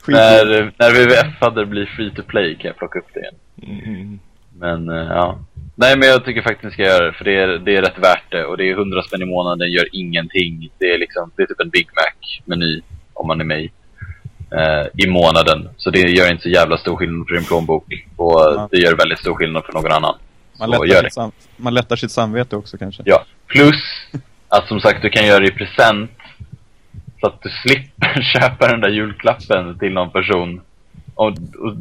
Skit i- När, när WWF hade blir free to play kan jag plocka upp det igen. Mm. Men eh, ja. Nej men jag tycker faktiskt ni ska göra det, för det är, det är rätt värt det. Och det är 100 spänn i månaden, gör ingenting. Det är liksom, det är typ en Big Mac-meny, om man är med eh, i månaden. Så det gör inte så jävla stor skillnad för din plånbok. Och Ja. det gör väldigt stor skillnad för någon annan. Man lättar, sitt sam- man lättar sitt samvete också kanske. Ja. Plus att som sagt du kan göra det i present. Så att du slipper köpa den där julklappen till någon person. Om,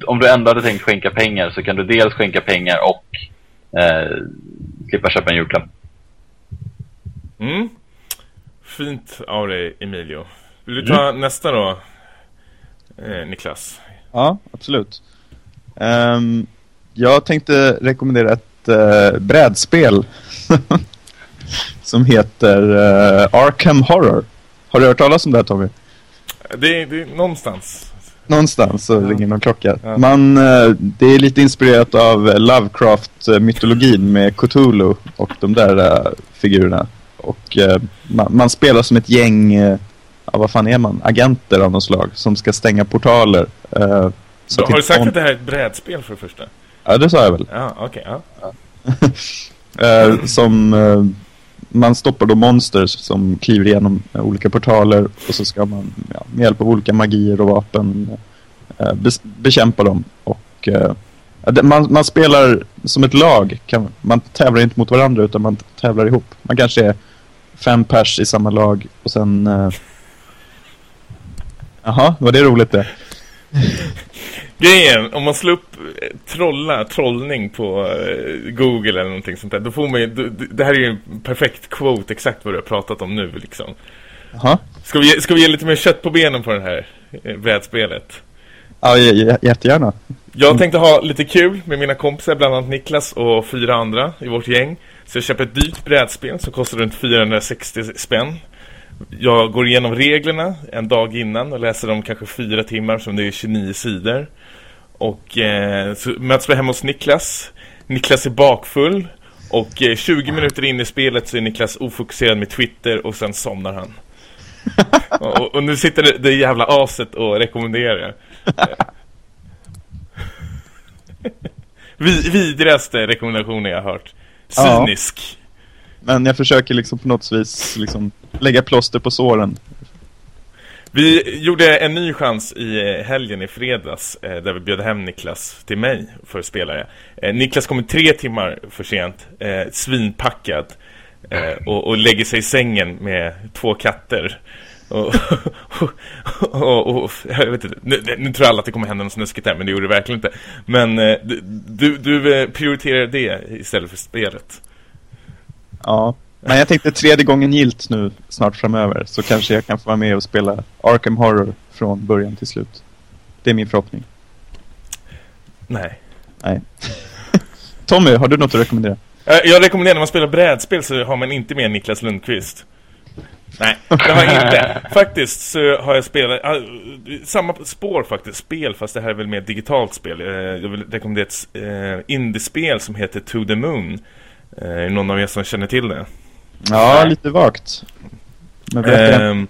om du ändå hade tänkt skänka pengar så kan du dels skänka pengar och eh, slippa köpa en julklapp. Mm. Fint av dig, Emilio. Vill du ta nästa då, eh, Niklas? Ja, absolut. Ehm, jag tänkte rekommendera ett uh, brädspel som heter eh, Arkham Horror. Har du hört talas om det här Tommy? Det är, det är någonstans. Någonstans så ringer någon klocka. Ja. Man, eh, det är lite inspirerat av Lovecraft-mytologin med Cthulhu och de där eh, figurerna. Och man, man spelar som ett gäng, uh, ja, vad fan är man? Agenter av något slag som ska stänga portaler. så Har du sagt om- att det här är ett brädspel för det första? Ja, det sa jag väl. Ja, okej. ja. Eh, som man stoppar då monster som kliver igenom eh, olika portaler och så ska man ja, med hjälp av olika magier och vapen eh, be bekämpa dem. Och, eh, man, man spelar som ett lag. Kan, man tävlar inte mot varandra utan man tävlar ihop. Man kanske är fem pers i samma lag och sen... Eh... Jaha, var det roligt det? Grejen, om man slår upp eh, trolla, trollning på eh, Google eller någonting sånt där, då får man ju, det här är ju en perfekt quote, exakt vad du har pratat om nu liksom. Jaha? Ska vi, ska vi ge lite mer kött på benen på det här eh, brädspelet? Ja, jättegärna. Jag tänkte ha lite kul med mina kompisar, bland annat Niklas och fyra andra i vårt gäng. Så jag köper ett dyrt brädspel som kostar runt 460 spänn. Jag går igenom reglerna en dag innan och läser dem kanske fyra timmar som det är 29 sidor. Och eh, så möts vi hemma hos Niklas. Niklas är bakfull och eh, 20 minuter in i spelet så är Niklas ofokuserad med Twitter och sen somnar han. och, och, nu sitter det, det jävla aset och rekommenderar. Vid, vidrigaste rekommendationer jag har hört. Cynisk. Men jag försöker liksom på något vis liksom lägga plåster på såren. Vi gjorde en ny chans i helgen i fredags eh, där vi bjöd hem Niklas till mig för spelare. Eh, Niklas kommer tre timmar för sent, eh, svinpackad eh, och, och lägger sig i sängen med två katter. Och, och, och, jag vet inte, nu, nu, tror alla att det kommer hända något snuskigt här, men det gjorde det verkligen inte. Men du, du prioriterar det istället för spelet. Ja, men jag tänkte tredje gången gilt nu snart framöver så kanske jag kan få vara med och spela Arkham Horror från början till slut. Det är min förhoppning. Nej. Nej. Tommy, har du något att rekommendera? Eh, jag rekommenderar när man spelar brädspel så har man inte med Niklas Lundqvist. Nej, det har jag inte. Faktiskt så har jag spelat samma spår faktiskt, spel fast det här är väl mer digitalt spel. Uh, jag vill rekommendera ett uh, indiespel som heter To the Moon. Är det någon av er som känner till det? Ja, lite vagt. Um,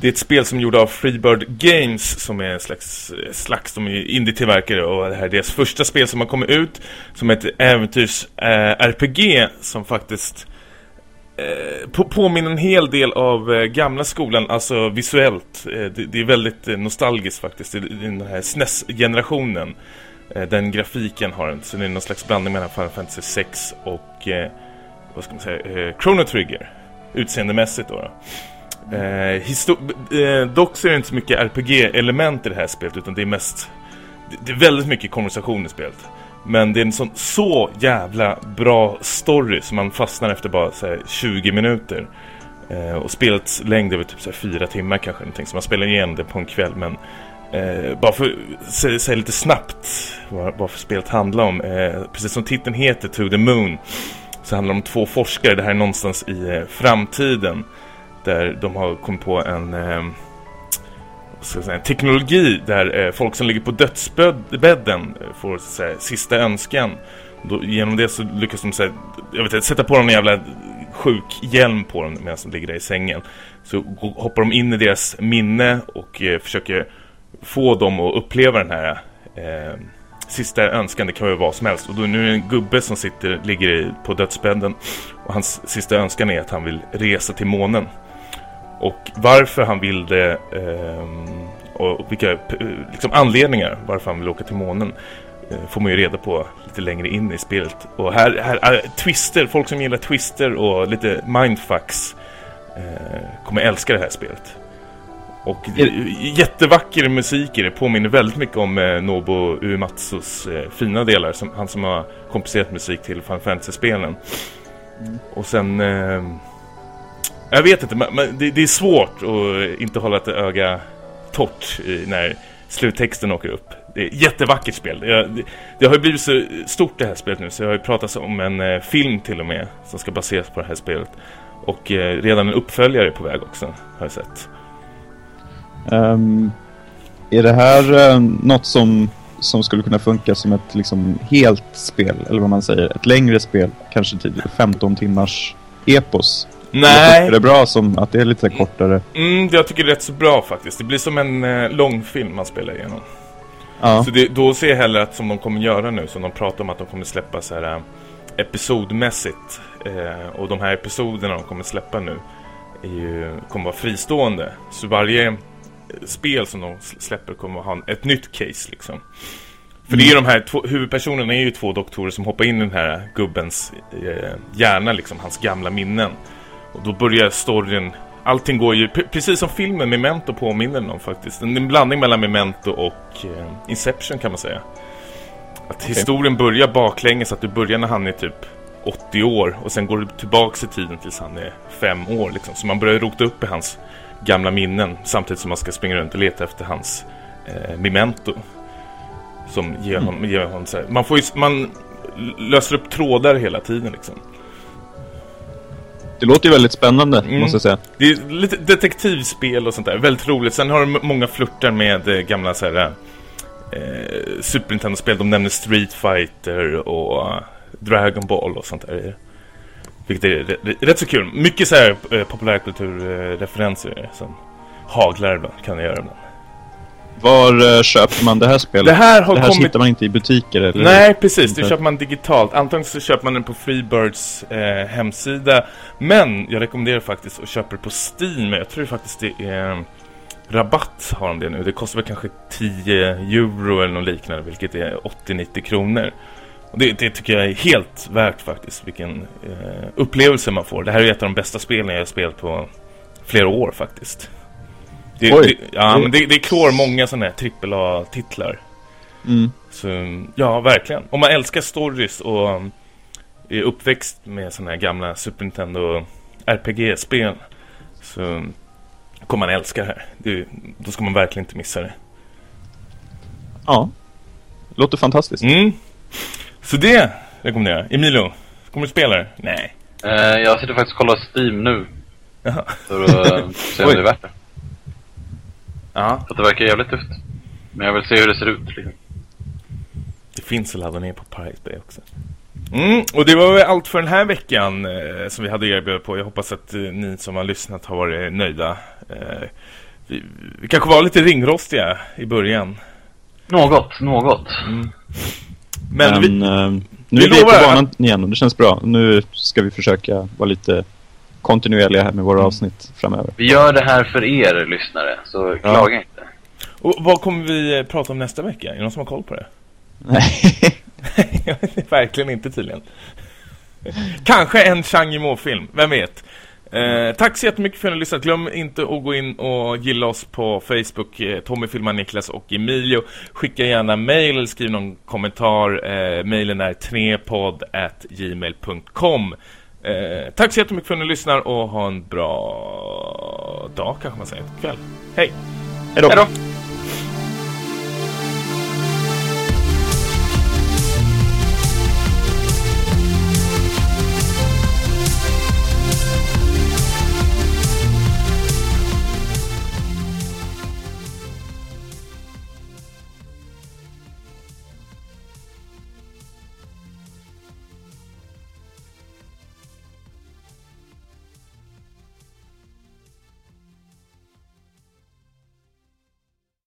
det är ett spel som är gjort av Freebird Games som är en slags, slags de är indie-tillverkare och det här är deras första spel som har kommit ut som är ett äventyrs-RPG eh, som faktiskt eh, på, påminner en hel del av eh, gamla skolan, alltså visuellt. Eh, det, det, är väldigt eh, nostalgiskt faktiskt, det, den här SNES-generationen. Eh, den grafiken har den, så det är någon slags blandning mellan Final Fantasy 6 och vad ska man säga, eh, Chrono Trigger utseendemässigt då. då. Eh, eh, dock så är det inte så mycket RPG-element i det här spelet utan det är mest det är väldigt mycket konversation i spelet. Men det är en sån, så jävla bra story som man fastnar efter bara så här, 20 minuter. Eh, och spelets längd är väl typ så här, fyra timmar kanske någonting. Så man spelar igenom det på en kväll. Men eh, bara för att säga lite snabbt vad, vad för spelet handlar om. Eh, precis som titeln heter To the Moon så handlar det om två forskare. Det här är någonstans i eh, framtiden. Där de har kommit på en, eh, säga, en teknologi där eh, folk som ligger på dödsbädden eh, får säga, sista önskan. Då, genom det så lyckas de säga, jag vet inte, sätta på dem en jävla sjuk hjälm på dem medan de ligger där i sängen. Så hoppar de in i deras minne och eh, försöker få dem att uppleva den här eh, sista önskan, det kan vara vad som helst. Och då nu är det en gubbe som sitter, ligger på dödsbädden. Och hans sista önskan är att han vill resa till månen. Och varför han vill det eh, och vilka eh, liksom, anledningar varför han vill åka till månen eh, får man ju reda på lite längre in i spelet. Och här, här äh, twister, folk som gillar twister och lite mindfucks eh, kommer älska det här spelet. Och jättevacker musik i det påminner väldigt mycket om eh, Nobo Uematsus eh, fina delar. Som, han som har komposerat musik till Final Fantasy-spelen. Mm. Och sen... Eh, jag vet inte, men, men det, det, är svårt att inte hålla ett öga torrt i, när sluttexten åker upp. Det är ett jättevackert spel. Det, det, det, har ju blivit så stort det här spelet nu så jag har ju pratat om en eh, film till och med som ska baseras på det här spelet. Och eh, redan en uppföljare är på väg också, har jag sett. Um, är det här um, något som, som skulle kunna funka som ett liksom, helt spel? Eller vad man säger, ett längre spel? Kanske till 15 timmars epos? Nej. Är det bra som att det är lite kortare? Mm, jag tycker det är rätt så bra faktiskt. Det blir som en eh, långfilm man spelar igenom. Ja. Så det, då ser jag hellre att som de kommer göra nu, som de pratar om att de kommer släppa så här eh, episodmässigt. Eh, och de här episoderna de kommer släppa nu är ju, kommer vara fristående. Så varje spel som de släpper kommer ha ett nytt case liksom. För det är de här två, huvudpersonerna är ju två doktorer som hoppar in i den här gubbens eh, hjärna liksom, hans gamla minnen. Och då börjar storyn, allting går ju, precis som filmen Memento påminner om faktiskt. En blandning mellan Memento och eh, Inception kan man säga. Att okay. historien börjar baklänges, att du börjar när han är typ 80 år och sen går du tillbaks i tiden tills han är 5 år liksom. Så man börjar rota upp i hans gamla minnen samtidigt som man ska springa runt och leta efter hans eh, memento. Som ger honom, ger honom så här. Man får ju, man löser upp trådar hela tiden liksom. Det låter ju väldigt spännande, Mm. måste jag säga. Det är lite detektivspel och sånt där. Väldigt roligt. Sen har de många flörtar med eh, gamla så här, eh, Super Nintendo-spel. De nämner Street Fighter och eh, Dragon Ball och sånt där. Vilket är rätt så kul. Mycket så här eh, populärkulturreferenser som haglar ibland, kan jag göra ibland. Var eh, köper man det här spelet? Det här har det här kommit... hittar man inte i butiker eller? Nej, precis. Det köper man digitalt. Antagligen så köper man den på Freebirds eh, hemsida. Men jag rekommenderar faktiskt att köpa det på Steam. Jag tror faktiskt det är eh, rabatt har de det nu. Det kostar väl kanske 10 euro eller något liknande, vilket är 80-90 kronor. Och det, det tycker jag är helt värt faktiskt, vilken eh, upplevelse man får. Det här är ett av de bästa spelen jag har spelat på flera år faktiskt. Det, Oj. det, ja, men det, det klår många sådana här AAA-titlar. Mm. Så, ja, verkligen. Om man älskar stories och um, är uppväxt med sådana här gamla Super Nintendo RPG-spel så kommer man älska det här. Det, då ska man verkligen inte missa det. Ja. Låter fantastiskt. Mm. Så det rekommenderar jag. Emilio, kommer du spela det? Nej. Eh, jag sitter faktiskt och kollar Steam nu. Jaha. För att eh, se om det är värt det. Ja. För det verkar jävligt tufft. Men jag vill se hur det ser ut. Liksom. Det finns att ladda ner på Pirate Bay också. Mm, och det var väl allt för den här veckan eh, som vi hade erbjudit på. Jag hoppas att eh, ni som har lyssnat har varit nöjda. Eh, vi, vi kanske var lite ringrostiga i början. Något, något. Men, Men, vi, eh, nu vi är vi på banan igen och det känns bra. Nu ska vi försöka vara lite kontinuerliga här med våra Mm. avsnitt framöver. Vi gör det här för er lyssnare, så klaga inte. och vad kommer vi eh, prata om nästa vecka? Är det någon som har koll på det? Nej. Verkligen inte tydligen. Kanske en Chang Yimou-film, vem vet? Eh, tack så jättemycket för att ni har lyssnat. Glöm inte att gå in och gilla oss på Facebook, eh, Tommy filmar Niklas och Emilio. Skicka gärna mail eller skriv någon kommentar. Eh, mailen är trepod@gmail.com. Eh, tack så jättemycket för att ni lyssnar och ha en bra dag kanske man säger, kväll. Hej! Hej då!